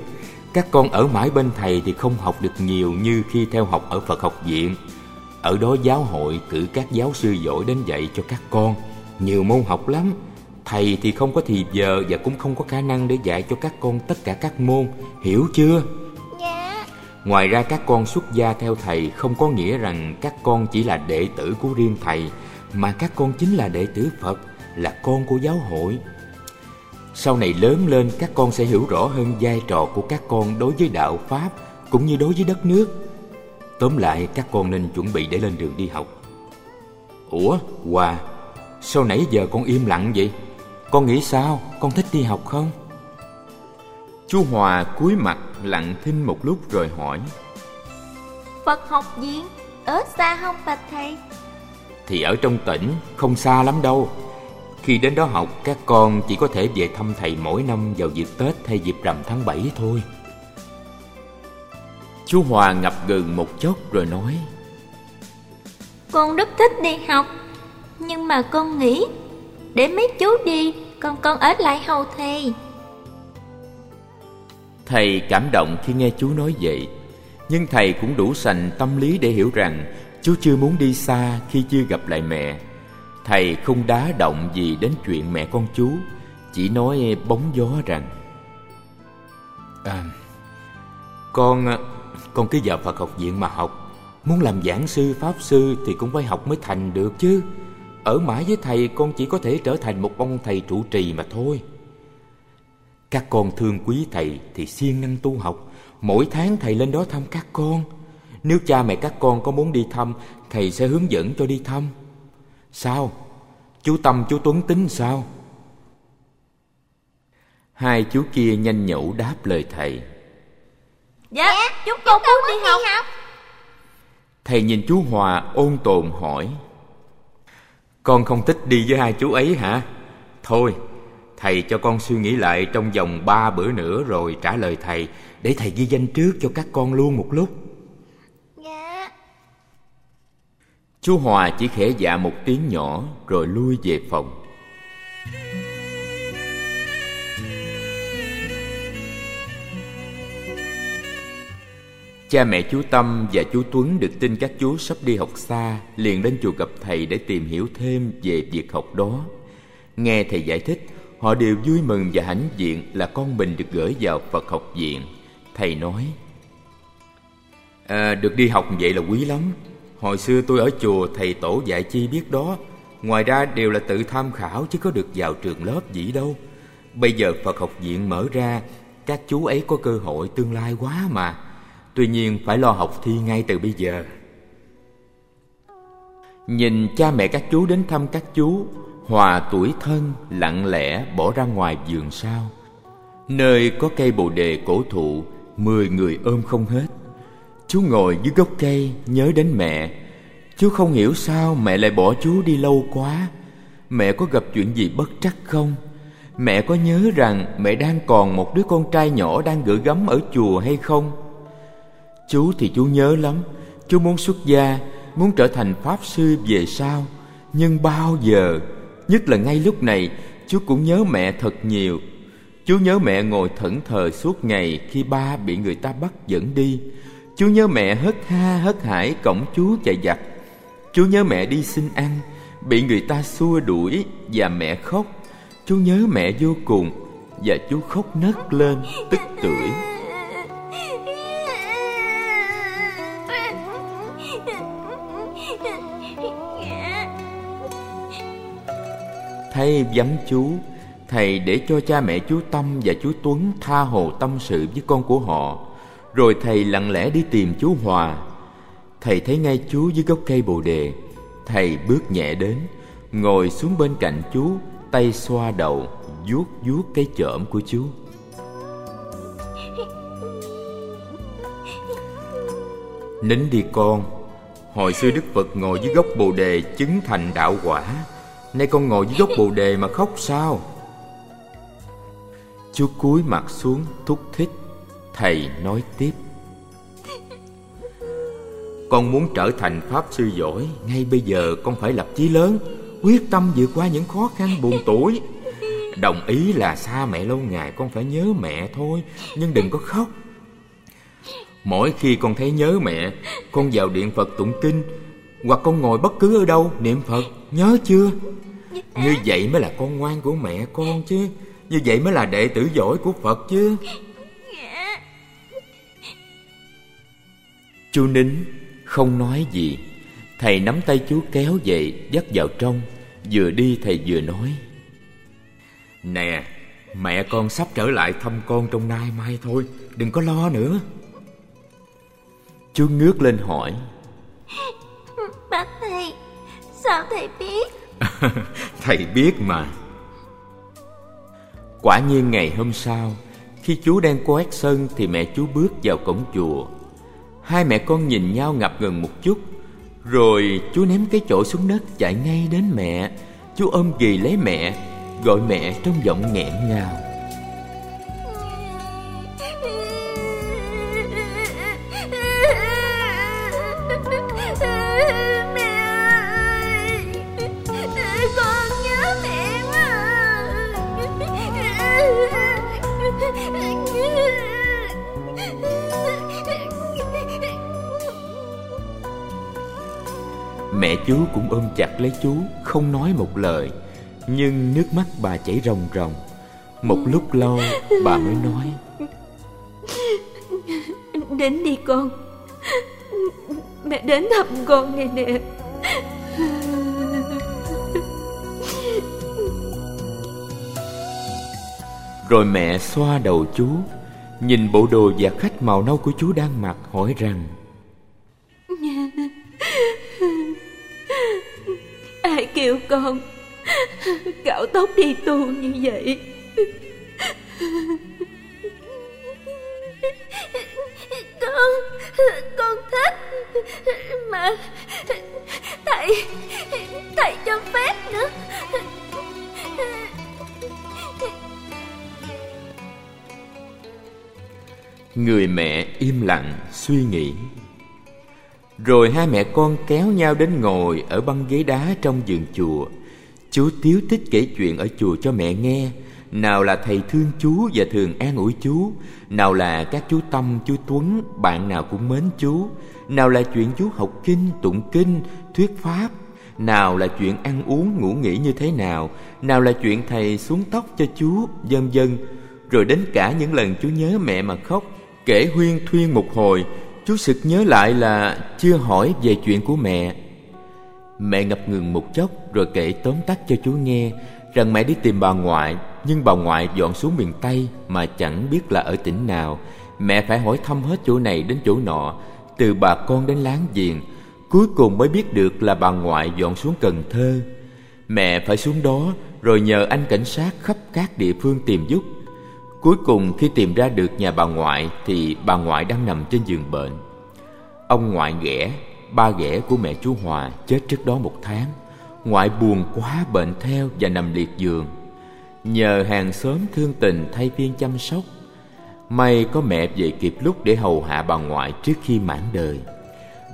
Speaker 1: Các con ở mãi bên thầy thì không học được nhiều như khi theo học ở phật học viện. Ở đó giáo hội cử các giáo sư giỏi đến dạy cho các con. Nhiều môn học lắm. Thầy thì không có thì giờ và cũng không có khả năng để dạy cho các con tất cả các môn. Hiểu chưa ngoài ra các con xuất gia theo thầy không có nghĩa rằng các con chỉ là đệ tử của riêng thầy, mà các con chính là đệ tử phật, là con của giáo hội. Sau này lớn lên, các con sẽ hiểu rõ hơn vai trò của các con đối với đạo pháp cũng như đối với đất nước. Tóm lại, các con nên chuẩn bị để lên đường đi học. Ủa, hòa, sao nãy giờ con im lặng vậy? Con nghĩ sao? Con thích đi học không? Chú hòa cúi mặt lặng thinh một lúc rồi hỏi
Speaker 2: phật học viện ở xa không bạch thầy?
Speaker 1: Thì ở trong tỉnh không xa lắm đâu. Khi đến đó học, các con chỉ có thể về thăm thầy mỗi năm vào dịp Tết hay dịp rằm tháng 7 thôi. Chú Hòa ngập ngừng một chốc rồi nói
Speaker 2: Con rất thích đi học Nhưng mà con nghĩ Để mấy chú đi Còn con ở lại hầu thầy
Speaker 1: Thầy cảm động khi nghe chú nói vậy. Nhưng thầy cũng đủ sành tâm lý để hiểu rằng Chú chưa muốn đi xa khi chưa gặp lại mẹ. Thầy không đá động gì đến chuyện mẹ con chú Chỉ nói bóng gió rằng à, Con con cứ vào Phật học viện mà học. Muốn làm giảng sư, pháp sư thì cũng phải học mới thành được chứ. Ở mãi với thầy con chỉ có thể trở thành một ông thầy trụ trì mà thôi. Các con thương quý thầy thì siêng năng tu học Mỗi tháng thầy lên đó thăm các con Nếu cha mẹ các con có muốn đi thăm Thầy sẽ hướng dẫn cho đi thăm Sao? Chú Tâm chú Tuấn tính sao? Hai chú kia nhanh nhẩu đáp lời thầy
Speaker 2: Dạ, dạ chúng con muốn đi học. học
Speaker 1: Thầy nhìn chú Hòa ôn tồn hỏi Con không thích đi với hai chú ấy hả? Thôi, thầy cho con suy nghĩ lại trong vòng ba bữa nữa rồi trả lời thầy Để thầy ghi danh trước cho các con luôn một lúc Chú Hòa chỉ khẽ dạ một tiếng nhỏ rồi lui về phòng. Cha mẹ chú Tâm và chú Tuấn được tin các chú sắp đi học xa, liền đến chùa gặp thầy để tìm hiểu thêm về việc học đó. Nghe thầy giải thích, họ đều vui mừng và hãnh diện là con mình được gửi vào Phật học viện. Thầy nói, à, được đi học vậy là quý lắm, Hồi xưa tôi ở chùa thầy tổ dạy chi biết đó. Ngoài ra đều là tự tham khảo chứ có được vào trường lớp gì đâu. Bây giờ Phật học viện mở ra Các chú ấy có cơ hội tương lai quá mà. Tuy nhiên phải lo học thi ngay từ bây giờ. Nhìn cha mẹ các chú đến thăm các chú Hòa tuổi thân lặng lẽ bỏ ra ngoài vườn sau Nơi có cây bồ đề cổ thụ, Mười người ôm không hết. Chú ngồi dưới gốc cây, nhớ đến mẹ. Chú không hiểu sao mẹ lại bỏ chú đi lâu quá. Mẹ có gặp chuyện gì bất trắc không? Mẹ có nhớ rằng mẹ đang còn một đứa con trai nhỏ đang gửi gắm ở chùa hay không? Chú thì chú nhớ lắm. Chú muốn xuất gia, Muốn trở thành Pháp Sư về sau. Nhưng bao giờ Nhất là ngay lúc này Chú cũng nhớ mẹ thật nhiều. Chú nhớ mẹ ngồi thẫn thờ suốt ngày Khi ba bị người ta bắt dẫn đi. Chú nhớ mẹ hất ha hất hải Cổng chú chạy giặt Chú nhớ mẹ đi xin ăn, Bị người ta xua đuổi Và mẹ khóc. Chú nhớ mẹ vô cùng Và chú khóc nấc lên, tức tưởi. Thay vắng chú. Thầy để cho cha mẹ chú Tâm và chú Tuấn tha hồ tâm sự với con của họ. Rồi thầy lặng lẽ đi tìm chú Hòa. Thầy thấy ngay chú dưới gốc cây bồ đề. Thầy bước nhẹ đến, Ngồi xuống bên cạnh chú, Tay xoa đầu, vuốt vuốt cái chởm của chú. Nín đi con, Hồi xưa Đức Phật ngồi dưới gốc bồ đề chứng thành đạo quả. Nay con ngồi dưới gốc bồ đề mà khóc sao? Chú cúi mặt xuống thúc thích. Thầy nói tiếp. Con muốn trở thành Pháp Sư giỏi, Ngay bây giờ con phải lập chí lớn, Quyết tâm vượt qua những khó khăn buồn tuổi. Đồng ý là xa mẹ lâu ngày, Con phải nhớ mẹ thôi, Nhưng đừng có khóc. Mỗi khi con thấy nhớ mẹ, Con vào điện Phật tụng kinh hoặc con ngồi bất cứ ở đâu, niệm Phật, Nhớ chưa? Như vậy mới là con ngoan của mẹ con chứ. Như vậy mới là đệ tử giỏi của Phật chứ. Chú nín không nói gì. Thầy nắm tay chú kéo dậy Dắt vào trong. Vừa đi thầy vừa nói. Nè, Mẹ con sắp trở lại thăm con trong nay mai thôi. Đừng có lo nữa. Chú ngước lên hỏi.
Speaker 2: Sao thầy biết?
Speaker 1: Thầy biết mà. Quả nhiên ngày hôm sau, Khi chú đang quét sân Thì mẹ chú bước vào cổng chùa. Hai mẹ con nhìn nhau ngập ngừng một chút, Rồi chú ném cái chổi xuống đất Chạy ngay đến mẹ. Chú ôm ghì lấy mẹ, Gọi mẹ trong giọng nghẹn ngào. Mẹ chú cũng ôm chặt lấy chú Không nói một lời. Nhưng nước mắt bà chảy ròng ròng. Một lúc lâu bà mới nói
Speaker 2: Đến đi con. Mẹ đến thăm con này nè.
Speaker 1: Rồi mẹ xoa đầu chú Nhìn bộ đồ và khách màu nâu của chú đang mặc hỏi rằng
Speaker 2: con. Cạo tóc đi tu như vậy. Con Con thích Mà Thầy Thầy cho phép nữa.
Speaker 1: Người mẹ im lặng suy nghĩ rồi hai mẹ con kéo nhau đến ngồi Ở băng ghế đá trong vườn chùa. Chú Tiếu tích kể chuyện ở chùa cho mẹ nghe. Nào là thầy thương chú và thường an ủi chú. Nào là các chú Tâm, chú Tuấn Bạn nào cũng mến chú. Nào là chuyện chú học kinh, tụng kinh, thuyết pháp. Nào là chuyện ăn uống, ngủ nghỉ như thế nào. Nào là chuyện thầy xuống tóc cho chú, vân vân. Rồi đến cả những lần chú nhớ mẹ mà khóc Kể huyên thuyên một hồi Chú sực nhớ lại là chưa hỏi về chuyện của mẹ. Mẹ ngập ngừng một chốc rồi kể tóm tắt cho chú nghe Rằng mẹ đi tìm bà ngoại, Nhưng bà ngoại dọn xuống miền Tây mà chẳng biết là ở tỉnh nào. Mẹ phải hỏi thăm hết chỗ này đến chỗ nọ, Từ bà con đến láng giềng. Cuối cùng mới biết được là bà ngoại dọn xuống Cần Thơ. Mẹ phải xuống đó, rồi nhờ anh cảnh sát khắp các địa phương tìm giúp. Cuối cùng khi tìm ra được nhà bà ngoại Thì bà ngoại đang nằm trên giường bệnh. Ông ngoại ghẻ, Ba ghẻ của mẹ chú Hòa chết trước đó một tháng. Ngoại buồn quá, bệnh theo và nằm liệt giường. Nhờ hàng xóm thương tình thay phiên chăm sóc, May có mẹ về kịp lúc để hầu hạ bà ngoại trước khi mãn đời.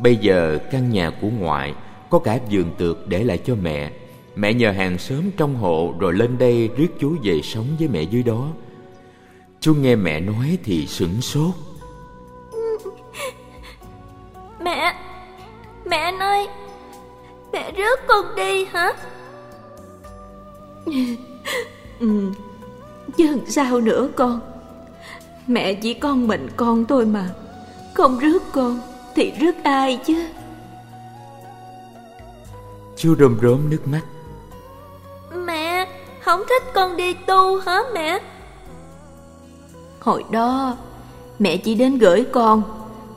Speaker 1: Bây giờ căn nhà của ngoại có cả giường tược để lại cho mẹ. Mẹ nhờ hàng xóm trong hộ rồi lên đây rước chú về sống với mẹ dưới đó. Chú nghe mẹ nói thì sửng sốt.
Speaker 2: Mẹ Mẹ ơi Mẹ rước con đi hả?
Speaker 3: Ừ, Chứ sao nữa con? Mẹ chỉ con mình con thôi mà Không rước con Thì rước ai chứ?
Speaker 1: Chú rơm rớm nước mắt.
Speaker 2: Mẹ Không thích con đi tu hả mẹ
Speaker 3: Hồi đó Mẹ chỉ đến gửi con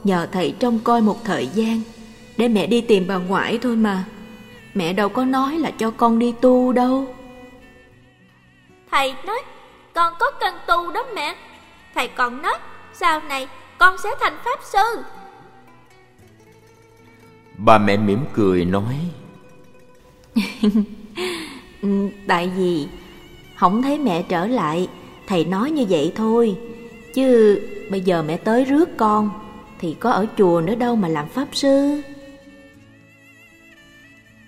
Speaker 3: Nhờ thầy trông coi một thời gian Để mẹ đi tìm bà ngoại thôi mà. Mẹ đâu có nói là cho con đi tu đâu.
Speaker 2: Thầy nói Con có cần tu đó mẹ. Thầy còn nói Sau này con sẽ thành pháp sư.
Speaker 1: Bà mẹ mỉm cười nói
Speaker 3: ừ, Tại vì Không thấy mẹ trở lại Thầy nói như vậy thôi Chứ bây giờ mẹ tới rước con Thì có ở chùa nữa đâu mà làm pháp sư.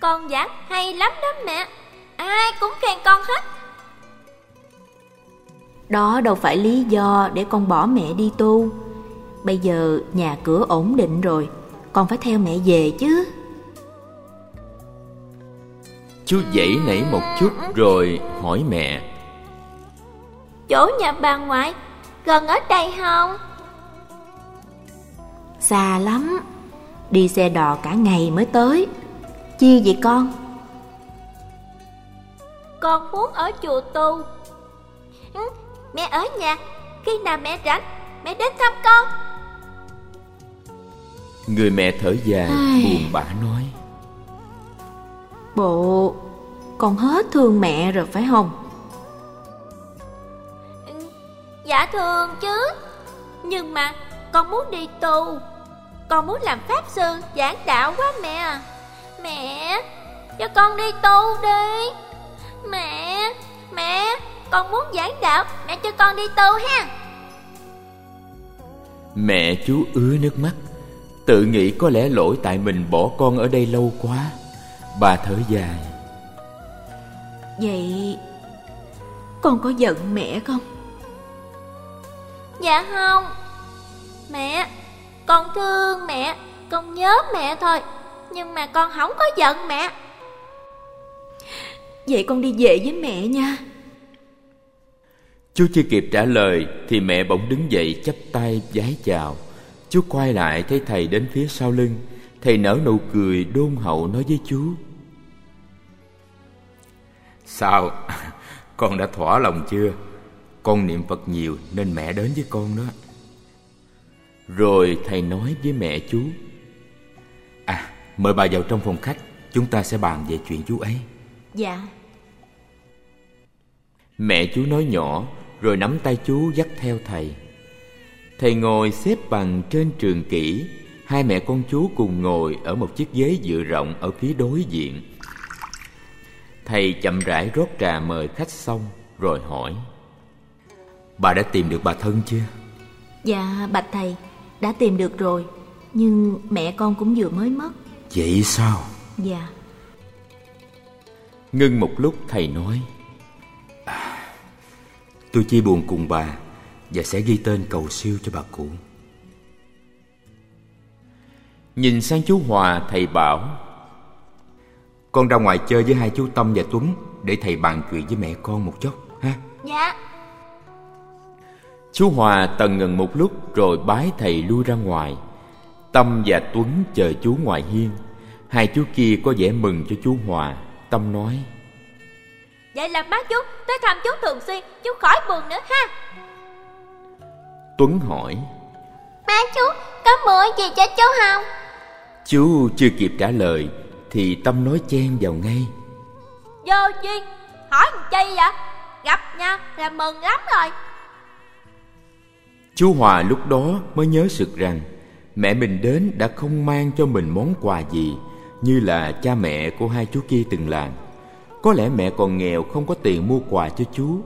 Speaker 2: Con giảng hay lắm đó mẹ Ai cũng khen con hết.
Speaker 3: Đó đâu phải lý do để con bỏ mẹ đi tu. Bây giờ nhà cửa ổn định rồi Con phải theo mẹ về chứ.
Speaker 1: Chú dãy nảy một chút rồi hỏi mẹ.
Speaker 2: Chỗ nhà bà ngoại gần ở đây không?
Speaker 3: Xa lắm. Đi xe đò cả ngày mới tới. Chi vậy con?
Speaker 2: Con muốn ở chùa tu. Ừ, Mẹ ở nhà. Khi nào mẹ rảnh Mẹ đến thăm con.
Speaker 1: Người mẹ thở dài buồn bã nói.
Speaker 3: Bộ Con hết thương mẹ rồi phải không?
Speaker 2: Dạ thường chứ. Nhưng mà con muốn đi tu Con muốn làm pháp sư giảng đạo quá mẹ. Mẹ Cho con đi tu đi. Mẹ Mẹ Con muốn giảng đạo Mẹ cho con đi tu ha.
Speaker 1: Mẹ chú ứa nước mắt. Tự nghĩ có lẽ lỗi tại mình bỏ con ở đây lâu quá. Bà thở dài.
Speaker 3: Vậy Con có giận mẹ không?
Speaker 2: Dạ không. Mẹ Con thương mẹ Con nhớ mẹ thôi Nhưng mà con không có giận mẹ.
Speaker 3: Vậy con đi về với mẹ nha.
Speaker 1: Chú chưa kịp trả lời Thì mẹ bỗng đứng dậy chắp tay vái chào. Chú quay lại thấy thầy đến phía sau lưng. Thầy nở nụ cười đôn hậu nói với chú. Sao? Con đã thỏa lòng chưa? Con niệm Phật nhiều nên mẹ đến với con đó. Rồi thầy nói với mẹ chú À, mời bà vào trong phòng khách Chúng ta sẽ bàn về chuyện chú ấy.
Speaker 3: Dạ.
Speaker 1: Mẹ chú nói nhỏ Rồi nắm tay chú dắt theo thầy. Thầy ngồi xếp bằng trên trường kỷ Hai mẹ con chú cùng ngồi ở một chiếc ghế dựa rộng ở phía đối diện. Thầy chậm rãi rót trà mời khách xong Rồi hỏi Bà đã tìm được bà thân chưa?
Speaker 3: Dạ bạch thầy Đã tìm được rồi Nhưng mẹ con cũng vừa mới mất.
Speaker 1: Vậy sao?
Speaker 3: Dạ.
Speaker 1: Ngưng một lúc thầy nói à, Tôi chia buồn cùng bà Và sẽ ghi tên cầu siêu cho bà cụ. Nhìn sang chú Hòa thầy bảo Con ra ngoài chơi với hai chú Tâm và Tuấn Để thầy bàn chuyện với mẹ con một chút ha?
Speaker 2: Dạ
Speaker 1: Chú Hòa tần ngần một lúc rồi bái thầy lui ra ngoài. Tâm và Tuấn chờ chú ngoài hiên. Hai chú kia có vẻ mừng cho chú Hòa Tâm nói
Speaker 2: Vậy là má chú tới thăm chú thường xuyên Chú khỏi buồn nữa ha.
Speaker 1: Tuấn hỏi
Speaker 2: Má chú có mua gì cho chú không?
Speaker 1: Chú chưa kịp trả lời Thì Tâm nói chen vào ngay.
Speaker 2: Vô duyên Hỏi chi vậy? Gặp nhau là mừng lắm rồi
Speaker 1: Chú Hòa lúc đó mới nhớ sực rằng Mẹ mình đến đã không mang cho mình món quà gì, Như là cha mẹ của hai chú kia từng làm. Có lẽ mẹ còn nghèo không có tiền mua quà cho chú.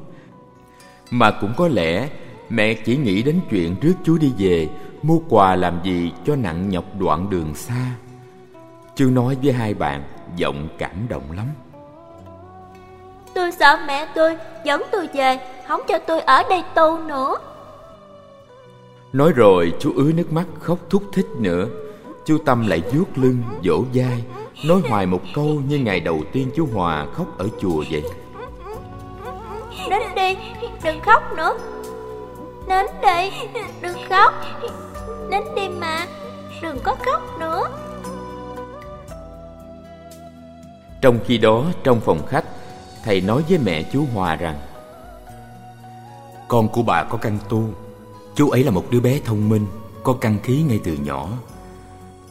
Speaker 1: Mà cũng có lẽ mẹ chỉ nghĩ đến chuyện rước chú đi về, Mua quà làm gì cho nặng nhọc đoạn đường xa. Chú nói với hai bạn, Giọng cảm động lắm.
Speaker 2: Tôi sợ mẹ tôi dẫn tôi về, Không cho tôi ở đây tu nữa.
Speaker 1: Nói rồi chú ứa nước mắt khóc thúc thích nữa. Chú Tâm lại vuốt lưng, vỗ vai Nói hoài một câu như ngày đầu tiên chú Hòa khóc ở chùa vậy.
Speaker 2: Đến đi, đừng khóc nữa. Đến đi, đừng khóc. Đến đi mà, đừng có khóc nữa.
Speaker 1: Trong khi đó, trong phòng khách Thầy nói với mẹ chú Hòa rằng Con của bà có căn tu Chú ấy là một đứa bé thông minh, Có căn khí ngay từ nhỏ.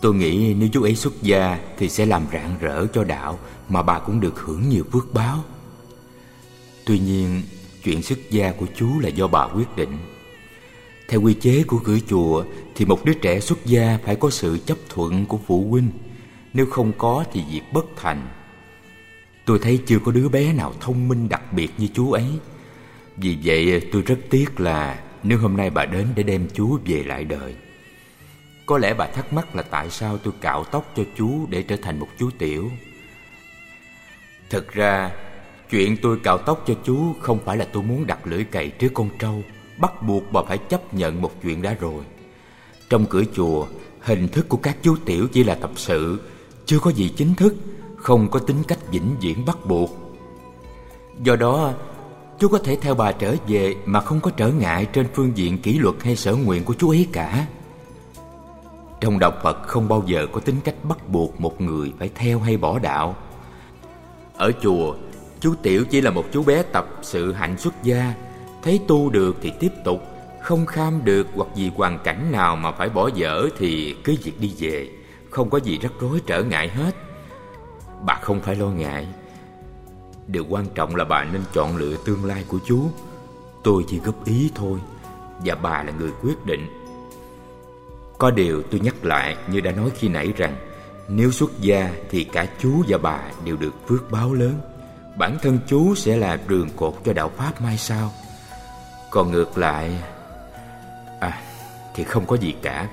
Speaker 1: Tôi nghĩ nếu chú ấy xuất gia Thì sẽ làm rạng rỡ cho đạo Mà bà cũng được hưởng nhiều phước báo. Tuy nhiên, Chuyện xuất gia của chú là do bà quyết định. Theo quy chế của cửa chùa Thì một đứa trẻ xuất gia Phải có sự chấp thuận của phụ huynh, Nếu không có thì việc bất thành. Tôi thấy chưa có đứa bé nào thông minh đặc biệt như chú ấy. Vì vậy tôi rất tiếc là nếu hôm nay bà đến để đem chú về lại đời Có lẽ bà thắc mắc là tại sao tôi cạo tóc cho chú để trở thành một chú tiểu Thực ra Chuyện tôi cạo tóc cho chú không phải là tôi muốn đặt lưỡi cày trước con trâu Bắt buộc bà phải chấp nhận một chuyện đã rồi Trong cửa chùa Hình thức của các chú tiểu chỉ là tập sự Chưa có gì chính thức không có tính cách vĩnh viễn bắt buộc. Do đó, chú có thể theo bà trở về mà không có trở ngại trên phương diện kỷ luật hay sở nguyện của chú ấy cả. Trong đạo Phật không bao giờ có tính cách bắt buộc một người phải theo hay bỏ đạo. Ở chùa, chú Tiểu chỉ là một chú bé tập sự hạnh xuất gia, thấy tu được thì tiếp tục, không kham được hoặc vì hoàn cảnh nào mà phải bỏ dở thì cứ việc đi về, không có gì rắc rối trở ngại hết. Bà không phải lo ngại Điều quan trọng là bà nên chọn lựa tương lai của chú Tôi chỉ góp ý thôi, Và bà là người quyết định. Có điều tôi nhắc lại như đã nói khi nãy rằng, Nếu xuất gia thì cả chú và bà đều được phước báo lớn. Bản thân chú sẽ là đường cột cho đạo Pháp mai sau. Còn ngược lại À thì không có gì cả.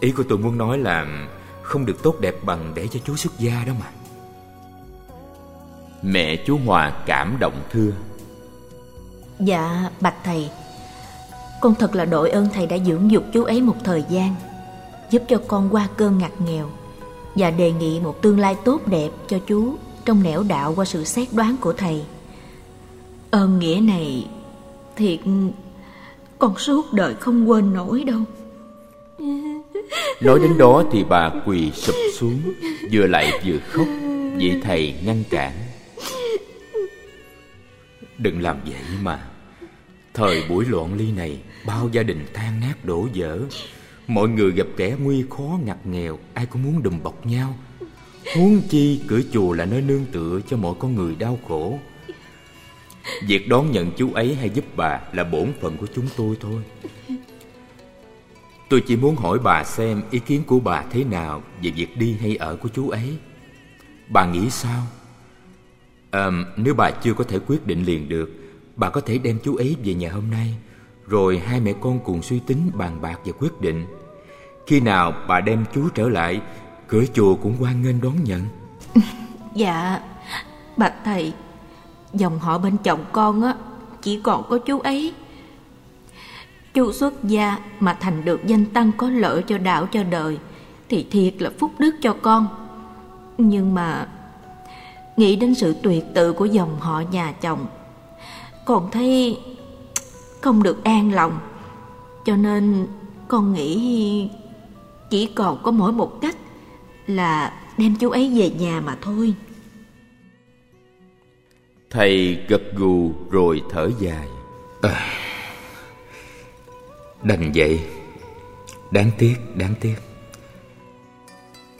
Speaker 1: Ý của tôi muốn nói là Không được tốt đẹp bằng để cho chú xuất gia đó mà. Mẹ chú Hòa cảm động thưa.
Speaker 3: Dạ bạch thầy. Con thật là đội ơn thầy đã dưỡng dục chú ấy một thời gian Giúp cho con qua cơn ngặt nghèo Và đề nghị một tương lai tốt đẹp cho chú Trong nẻo đạo qua sự xét đoán của thầy. Ơn nghĩa này Thiệt Con suốt đời không quên nổi đâu.
Speaker 1: Nói đến đó thì bà quỳ sụp xuống Vừa lại vừa khóc Vị thầy ngăn cản Đừng làm vậy mà. Thời buổi loạn ly này, Bao gia đình tan nát đổ vỡ Mọi người gặp kẻ nguy khó, ngặt nghèo, Ai cũng muốn đùm bọc nhau. Huống chi cửa chùa là nơi nương tựa Cho mọi con người đau khổ. Việc đón nhận chú ấy hay giúp bà Là bổn phận của chúng tôi thôi. Tôi chỉ muốn hỏi bà xem Ý kiến của bà thế nào Về việc đi hay ở của chú ấy. Bà nghĩ sao? À, Nếu bà chưa có thể quyết định liền được Bà có thể đem chú ấy về nhà hôm nay Rồi hai mẹ con cùng suy tính bàn bạc và quyết định. Khi nào bà đem chú trở lại Cửa chùa cũng hoan nghênh đón nhận.
Speaker 3: Dạ Bạch thầy Dòng họ bên chồng con á Chỉ còn có chú ấy. Chú xuất gia mà thành được danh tăng có lợi cho đạo cho đời Thì thiệt là phúc đức cho con. Nhưng mà Nghĩ đến sự tuyệt tự của dòng họ nhà chồng. Còn thấy không được an lòng. Cho nên con nghĩ chỉ còn có mỗi một cách Là đem chú ấy về nhà mà thôi.
Speaker 1: Thầy gật gù rồi thở dài. À, Đành vậy. Đáng tiếc, đáng tiếc.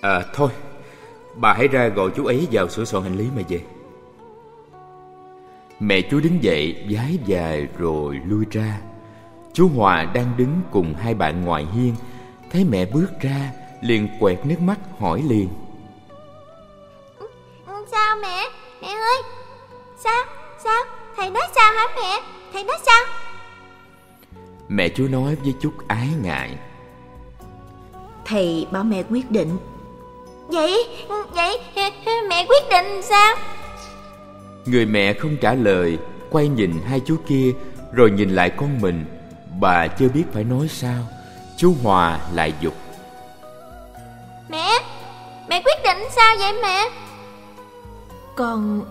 Speaker 1: À thôi Bà hãy ra gọi chú ấy vào sửa soạn hành lý mà về Mẹ chú đứng dậy vái dài rồi lui ra Chú Hòa đang đứng cùng hai bạn ngoài hiên Thấy mẹ bước ra liền quẹt nước mắt hỏi liền
Speaker 2: Sao mẹ? Mẹ ơi, Sao? Sao? Thầy nói sao hả mẹ? Thầy nói sao?
Speaker 1: Mẹ chú nói với chút ái ngại
Speaker 3: Thầy bảo mẹ quyết định
Speaker 2: Vậy, vậy mẹ quyết định sao?
Speaker 1: Người mẹ không trả lời Quay nhìn hai chú kia Rồi nhìn lại con mình Bà chưa biết phải nói sao Chú Hòa lại dục
Speaker 2: Mẹ, mẹ quyết định sao vậy mẹ?
Speaker 3: Con...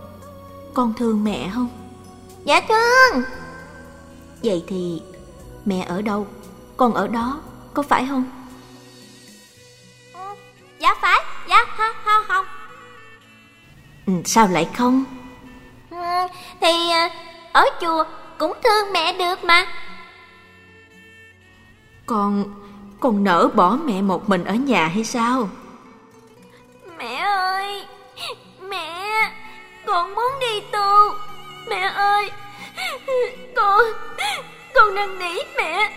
Speaker 3: con thương mẹ không?
Speaker 2: Dạ thương
Speaker 3: Vậy thì mẹ ở đâu? Con ở đó, có phải không?
Speaker 2: Dạ phải, dạ ha, ha, không
Speaker 3: ừ, Sao lại không?
Speaker 2: ừ, Thì à, ở chùa cũng thương mẹ được mà.
Speaker 3: Con... con nỡ bỏ mẹ một mình ở nhà hay sao?
Speaker 2: Mẹ ơi Mẹ Con muốn đi tu. Mẹ ơi Con Con năn nỉ mẹ.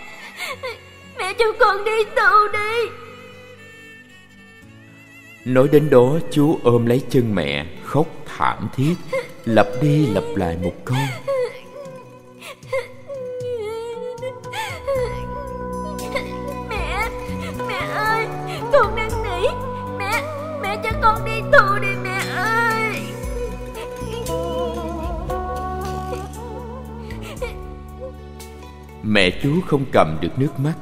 Speaker 2: Mẹ cho con đi tu đi
Speaker 1: Nói đến đó chú ôm lấy chân mẹ Khóc thảm thiết. Lặp đi lặp lại một câu.
Speaker 2: Mẹ Mẹ ơi Con năn nỉ Mẹ Mẹ cho con đi tu đi mẹ ơi.
Speaker 1: Mẹ chú không cầm được nước mắt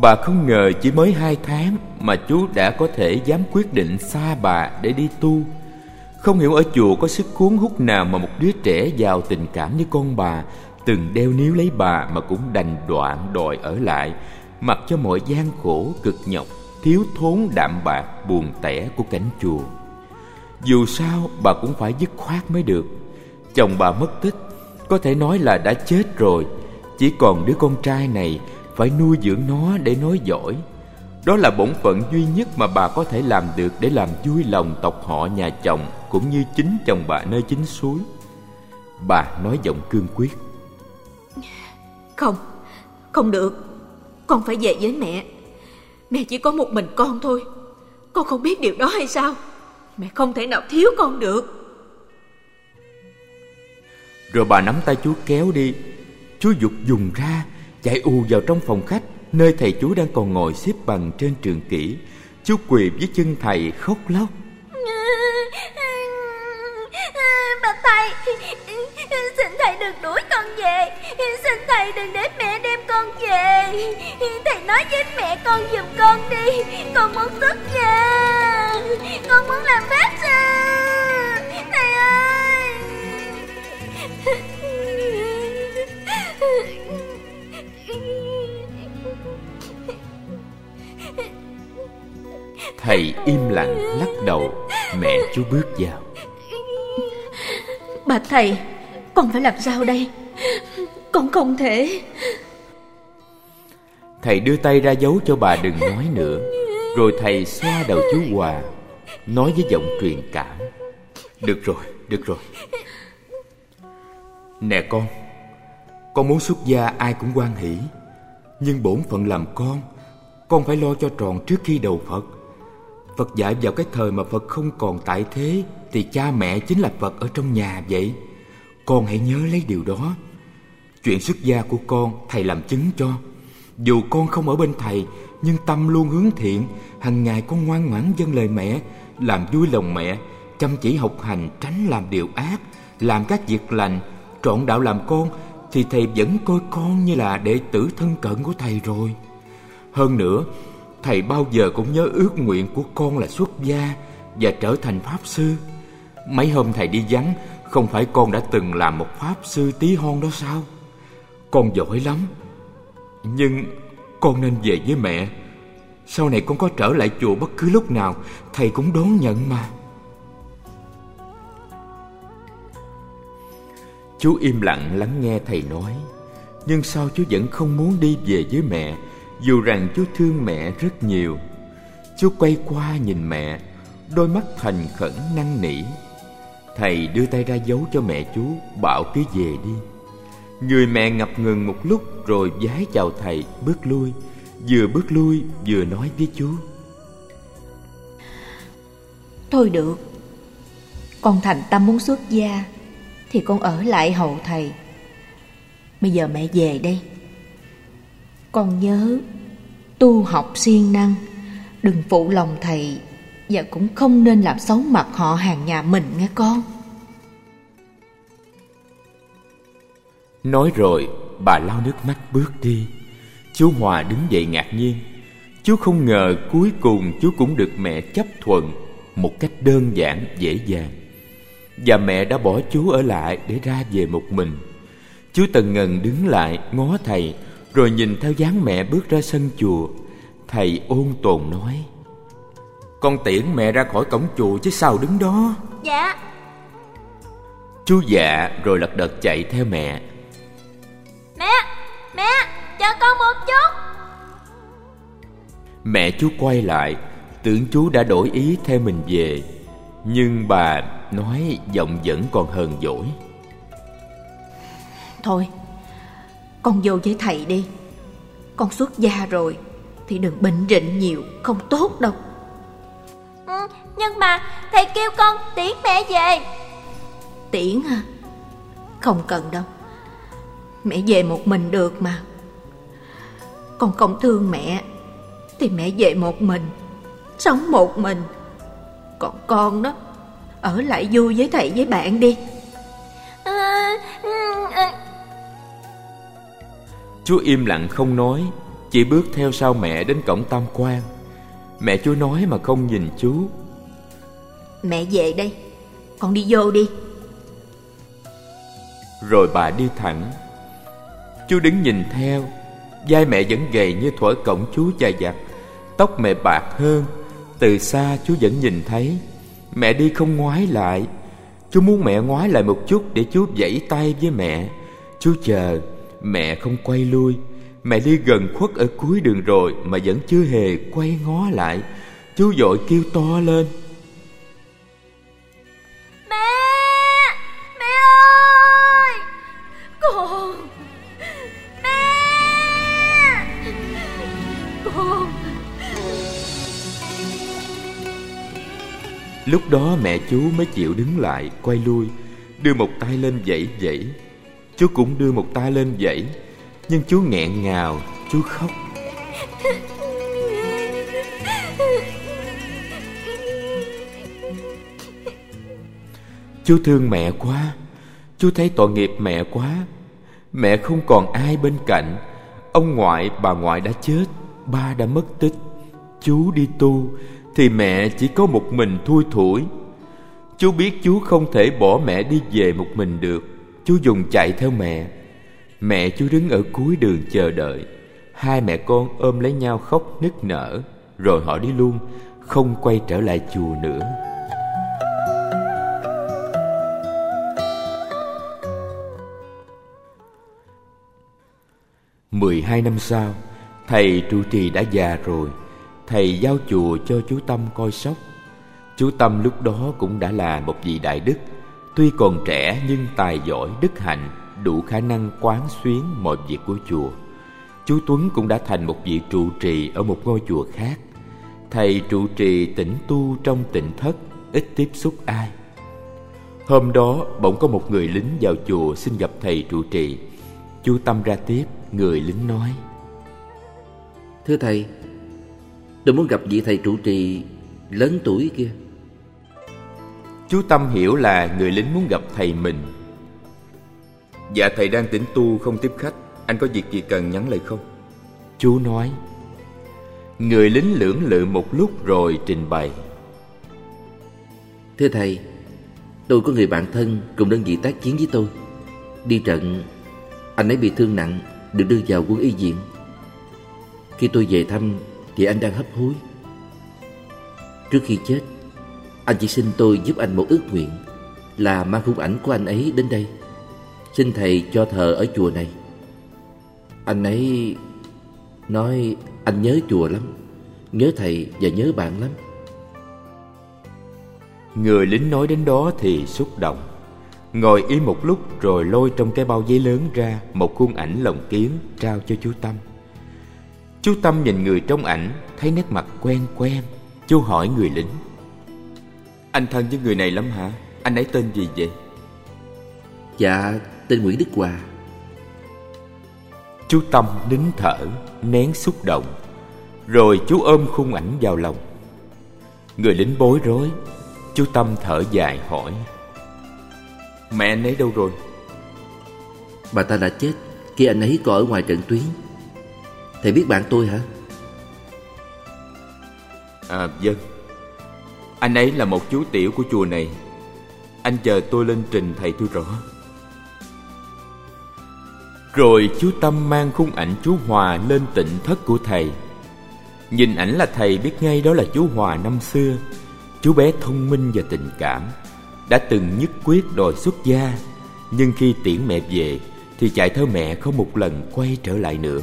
Speaker 1: Bà không ngờ chỉ mới hai tháng Mà chú đã có thể dám quyết định xa bà để đi tu. Không hiểu ở chùa có sức cuốn hút nào Mà một đứa trẻ giàu tình cảm như con bà Từng đeo níu lấy bà mà cũng đành đoạn đòi ở lại, Mặc cho mọi gian khổ, cực nhọc, Thiếu thốn đạm bạc, buồn tẻ của cảnh chùa. Dù sao, bà cũng phải dứt khoát mới được. Chồng bà mất tích, Có thể nói là đã chết rồi. Chỉ còn đứa con trai này phải nuôi dưỡng nó để nói giỏi. Đó là bổn phận duy nhất mà bà có thể làm được Để làm vui lòng tộc họ nhà chồng Cũng như chính chồng bà nơi chính suối. Bà nói giọng cương quyết.
Speaker 3: Không, không được. Con phải về với mẹ. Mẹ chỉ có một mình con thôi. Con không biết điều đó hay sao. Mẹ không thể nào thiếu con được.
Speaker 1: Rồi bà nắm tay chú kéo đi. Chú dục dùng ra Chạy ù vào trong phòng khách, Nơi thầy chú đang còn ngồi xếp bằng trên trường kỷ. Chú quỳ với chân thầy khóc lóc.
Speaker 2: Bà thầy, Xin thầy đừng đuổi con về. Xin thầy đừng để mẹ đem con về. Thầy nói với mẹ con giùm con đi. Con muốn xuất gia Con muốn làm phép sư Thầy ơi.
Speaker 1: Thầy im lặng lắc đầu Mẹ chú bước vào.
Speaker 3: Bà thầy Con phải làm sao đây? Con không thể.
Speaker 1: Thầy đưa tay ra dấu cho bà đừng nói nữa. Rồi thầy xoa đầu chú Hòa Nói với giọng truyền cảm. Được rồi, được rồi. Nè con Con muốn xuất gia ai cũng quan hỷ. Nhưng bổn phận làm con Con phải lo cho tròn trước khi đầu Phật Phật dạy vào cái thời mà Phật không còn tại thế, Thì cha mẹ chính là Phật ở trong nhà vậy. Con hãy nhớ lấy điều đó. Chuyện xuất gia của con, thầy làm chứng cho. Dù con không ở bên thầy, Nhưng tâm luôn hướng thiện hàng ngày con ngoan ngoãn dâng lời mẹ, Làm vui lòng mẹ, Chăm chỉ học hành, tránh làm điều ác, Làm các việc lành, Trọn đạo làm con, Thì thầy vẫn coi con như là đệ tử thân cận của thầy rồi. Hơn nữa Thầy bao giờ cũng nhớ ước nguyện của con là xuất gia Và trở thành Pháp Sư. Mấy hôm thầy đi vắng, Không phải con đã từng làm một Pháp Sư tí hon đó sao? Con giỏi lắm. Nhưng con nên về với mẹ. Sau này con có trở lại chùa bất cứ lúc nào, Thầy cũng đón nhận mà. Chú im lặng lắng nghe thầy nói. Nhưng sao chú vẫn không muốn đi về với mẹ? Dù rằng chú thương mẹ rất nhiều. Chú quay qua nhìn mẹ, Đôi mắt thành khẩn năn nỉ. Thầy đưa tay ra dấu cho mẹ chú Bảo cứ về đi. Người mẹ ngập ngừng một lúc Rồi vái chào thầy, bước lui. Vừa bước lui, vừa nói với chú
Speaker 3: Thôi được, Con thành tâm muốn xuất gia Thì con ở lại hậu thầy. Bây giờ mẹ về đây. Con nhớ. Tu học siêng năng, Đừng phụ lòng thầy Và cũng không nên làm xấu mặt họ hàng nhà mình nghe con.
Speaker 1: Nói rồi, bà lau nước mắt bước đi. Chú Hòa đứng dậy ngạc nhiên. Chú không ngờ cuối cùng chú cũng được mẹ chấp thuận Một cách đơn giản, dễ dàng. Và mẹ đã bỏ chú ở lại để ra về một mình. Chú Tần Ngần đứng lại ngó thầy rồi nhìn theo dáng mẹ bước ra sân chùa Thầy ôn tồn nói Con tiễn mẹ ra khỏi cổng chùa chứ sao đứng đó?
Speaker 2: Dạ.
Speaker 1: Chú dạ rồi lật đật chạy theo mẹ.
Speaker 2: Mẹ Mẹ Chờ con một chút.
Speaker 1: Mẹ chú quay lại Tưởng chú đã đổi ý theo mình về Nhưng bà nói giọng vẫn còn hờn dỗi.
Speaker 3: Thôi Con vô với thầy đi. Con xuất gia rồi Thì đừng bệnh rịnh nhiều Không tốt đâu.
Speaker 2: Ừ, Nhưng mà thầy kêu con tiễn mẹ về.
Speaker 3: Tiễn hả? Không cần đâu. Mẹ về một mình được mà. Con không thương mẹ Thì mẹ về một mình Sống một mình. Còn con đó Ở lại vui với thầy với bạn đi
Speaker 1: Chú im lặng không nói Chỉ bước theo sau mẹ đến cổng tam quan. Mẹ chú nói mà không nhìn chú
Speaker 3: Mẹ về đây Con đi vô đi.
Speaker 1: Rồi bà đi thẳng. Chú đứng nhìn theo vai mẹ vẫn gầy như thuở cổng chú dài dặt Tóc mẹ bạc hơn. Từ xa chú vẫn nhìn thấy. Mẹ đi không ngoái lại. Chú muốn mẹ ngoái lại một chút Để chú vẫy tay với mẹ. Chú chờ Mẹ không quay lui. Mẹ đi gần khuất ở cuối đường rồi Mà vẫn chưa hề quay ngó lại. Chú dội kêu to lên.
Speaker 2: Mẹ! Mẹ ơi!
Speaker 3: Con!
Speaker 2: Mẹ!
Speaker 3: Con!
Speaker 1: Lúc đó mẹ chú mới chịu đứng lại Quay lui Đưa một tay lên vẫy vẫy Chú cũng đưa một tay lên dãy, Nhưng chú nghẹn ngào Chú khóc. Chú thương mẹ quá Chú thấy tội nghiệp mẹ quá. Mẹ không còn ai bên cạnh. Ông ngoại, bà ngoại đã chết, Ba đã mất tích. Chú đi tu, Thì mẹ chỉ có một mình thui thủi. Chú biết chú không thể bỏ mẹ đi về một mình được. Chú dùng chạy theo mẹ. Mẹ chú đứng ở cuối đường chờ đợi. Hai mẹ con ôm lấy nhau khóc nức nở, Rồi họ đi luôn, Không quay trở lại chùa nữa. Mười hai năm sau, Thầy trụ trì đã già rồi. Thầy giao chùa cho chú Tâm coi sóc. Chú Tâm lúc đó cũng đã là một vị đại đức. Tuy còn trẻ nhưng tài giỏi, đức hạnh, Đủ khả năng quán xuyến mọi việc của chùa Chú Tuấn cũng đã thành một vị trụ trì ở một ngôi chùa khác. Thầy trụ trì tĩnh tu trong tịnh thất, Ít tiếp xúc ai. Hôm đó, bỗng có một người lính vào chùa xin gặp thầy trụ trì. Chú Tâm ra tiếp, Người lính nói,
Speaker 4: Thưa thầy, Tôi muốn gặp vị thầy trụ trì lớn tuổi kia.
Speaker 1: Chú Tâm hiểu là người lính muốn gặp thầy mình. Dạ thầy đang tĩnh tu không tiếp khách. Anh có việc gì cần nhắn lại không? Chú nói Người lính lưỡng lự một lúc rồi trình bày.
Speaker 4: Thưa thầy Tôi có người bạn thân cùng đơn vị tác chiến với tôi. Đi trận Anh ấy bị thương nặng Được đưa vào quân y viện. Khi tôi về thăm Thì anh đang hấp hối. Trước khi chết anh chỉ xin tôi giúp anh một ước nguyện Là mang khung ảnh của anh ấy đến đây. Xin thầy cho thờ ở chùa này. Anh ấy nói, anh nhớ chùa lắm, Nhớ thầy và nhớ bạn lắm.
Speaker 1: Người lính nói đến đó thì xúc động. Ngồi im một lúc rồi lôi trong cái bao giấy lớn ra Một khuôn ảnh lồng kiến trao cho chú Tâm. Chú Tâm nhìn người trong ảnh, Thấy nét mặt quen quen, Chú hỏi người lính anh thân với người này lắm hả? Anh ấy tên gì vậy?
Speaker 4: Dạ tên Nguyễn Đức Hòa.
Speaker 1: Chú Tâm nín thở Nén xúc động. Rồi chú ôm khung ảnh vào lòng. Người lính bối rối. Chú Tâm thở dài hỏi. Mẹ anh ấy đâu rồi?
Speaker 4: Bà ta đã chết Khi anh ấy còn ở ngoài trận tuyến. Thầy biết bạn tôi hả?
Speaker 1: À vâng anh ấy là một chú tiểu của chùa này. Anh chờ tôi lên trình thầy tôi rõ. Rồi chú Tâm mang khung ảnh chú Hòa lên tịnh thất của thầy. Nhìn ảnh là thầy biết ngay đó là chú Hòa năm xưa. Chú bé thông minh và tình cảm, Đã từng nhất quyết đòi xuất gia. Nhưng khi tiễn mẹ về, Thì chạy theo mẹ không một lần quay trở lại nữa.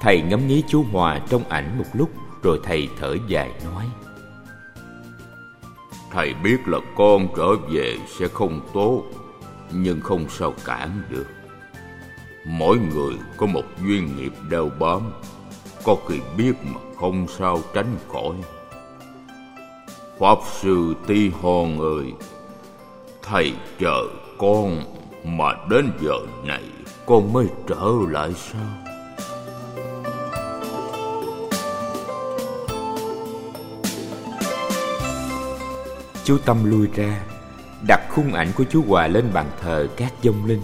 Speaker 1: Thầy ngắm nghía chú Hòa trong ảnh một lúc, Rồi thầy thở dài nói. Thầy biết là con trở về sẽ không tốt, Nhưng không sao cản được. Mỗi người có một duyên nghiệp đeo bám, Có khi biết mà không sao tránh khỏi. Pháp sư Ti Hòn ơi, Thầy chờ con Mà đến giờ này Con mới trở lại sao? Chú Tâm lui ra Đặt khung ảnh của chú Hòa lên bàn thờ các dông linh.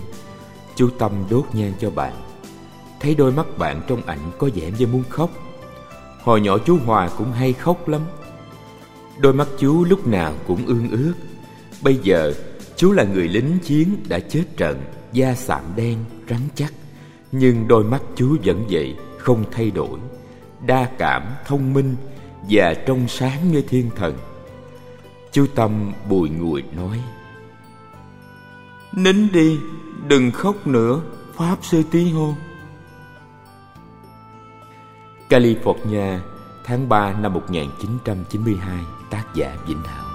Speaker 1: Chú Tâm đốt nhang cho bạn Thấy đôi mắt bạn trong ảnh có vẻ như muốn khóc. Hồi nhỏ chú Hòa cũng hay khóc lắm. Đôi mắt chú lúc nào cũng ương ướt Bây giờ chú là người lính chiến đã chết trận Da sạm đen, rắn chắc. Nhưng đôi mắt chú vẫn vậy, không thay đổi. Đa cảm, thông minh Và trong sáng như thiên thần. Chú Tâm bùi ngùi nói Nín đi, đừng khóc nữa, Pháp Sư Tí Hôn California, tháng 3 năm 1992, tác giả Vĩnh Hảo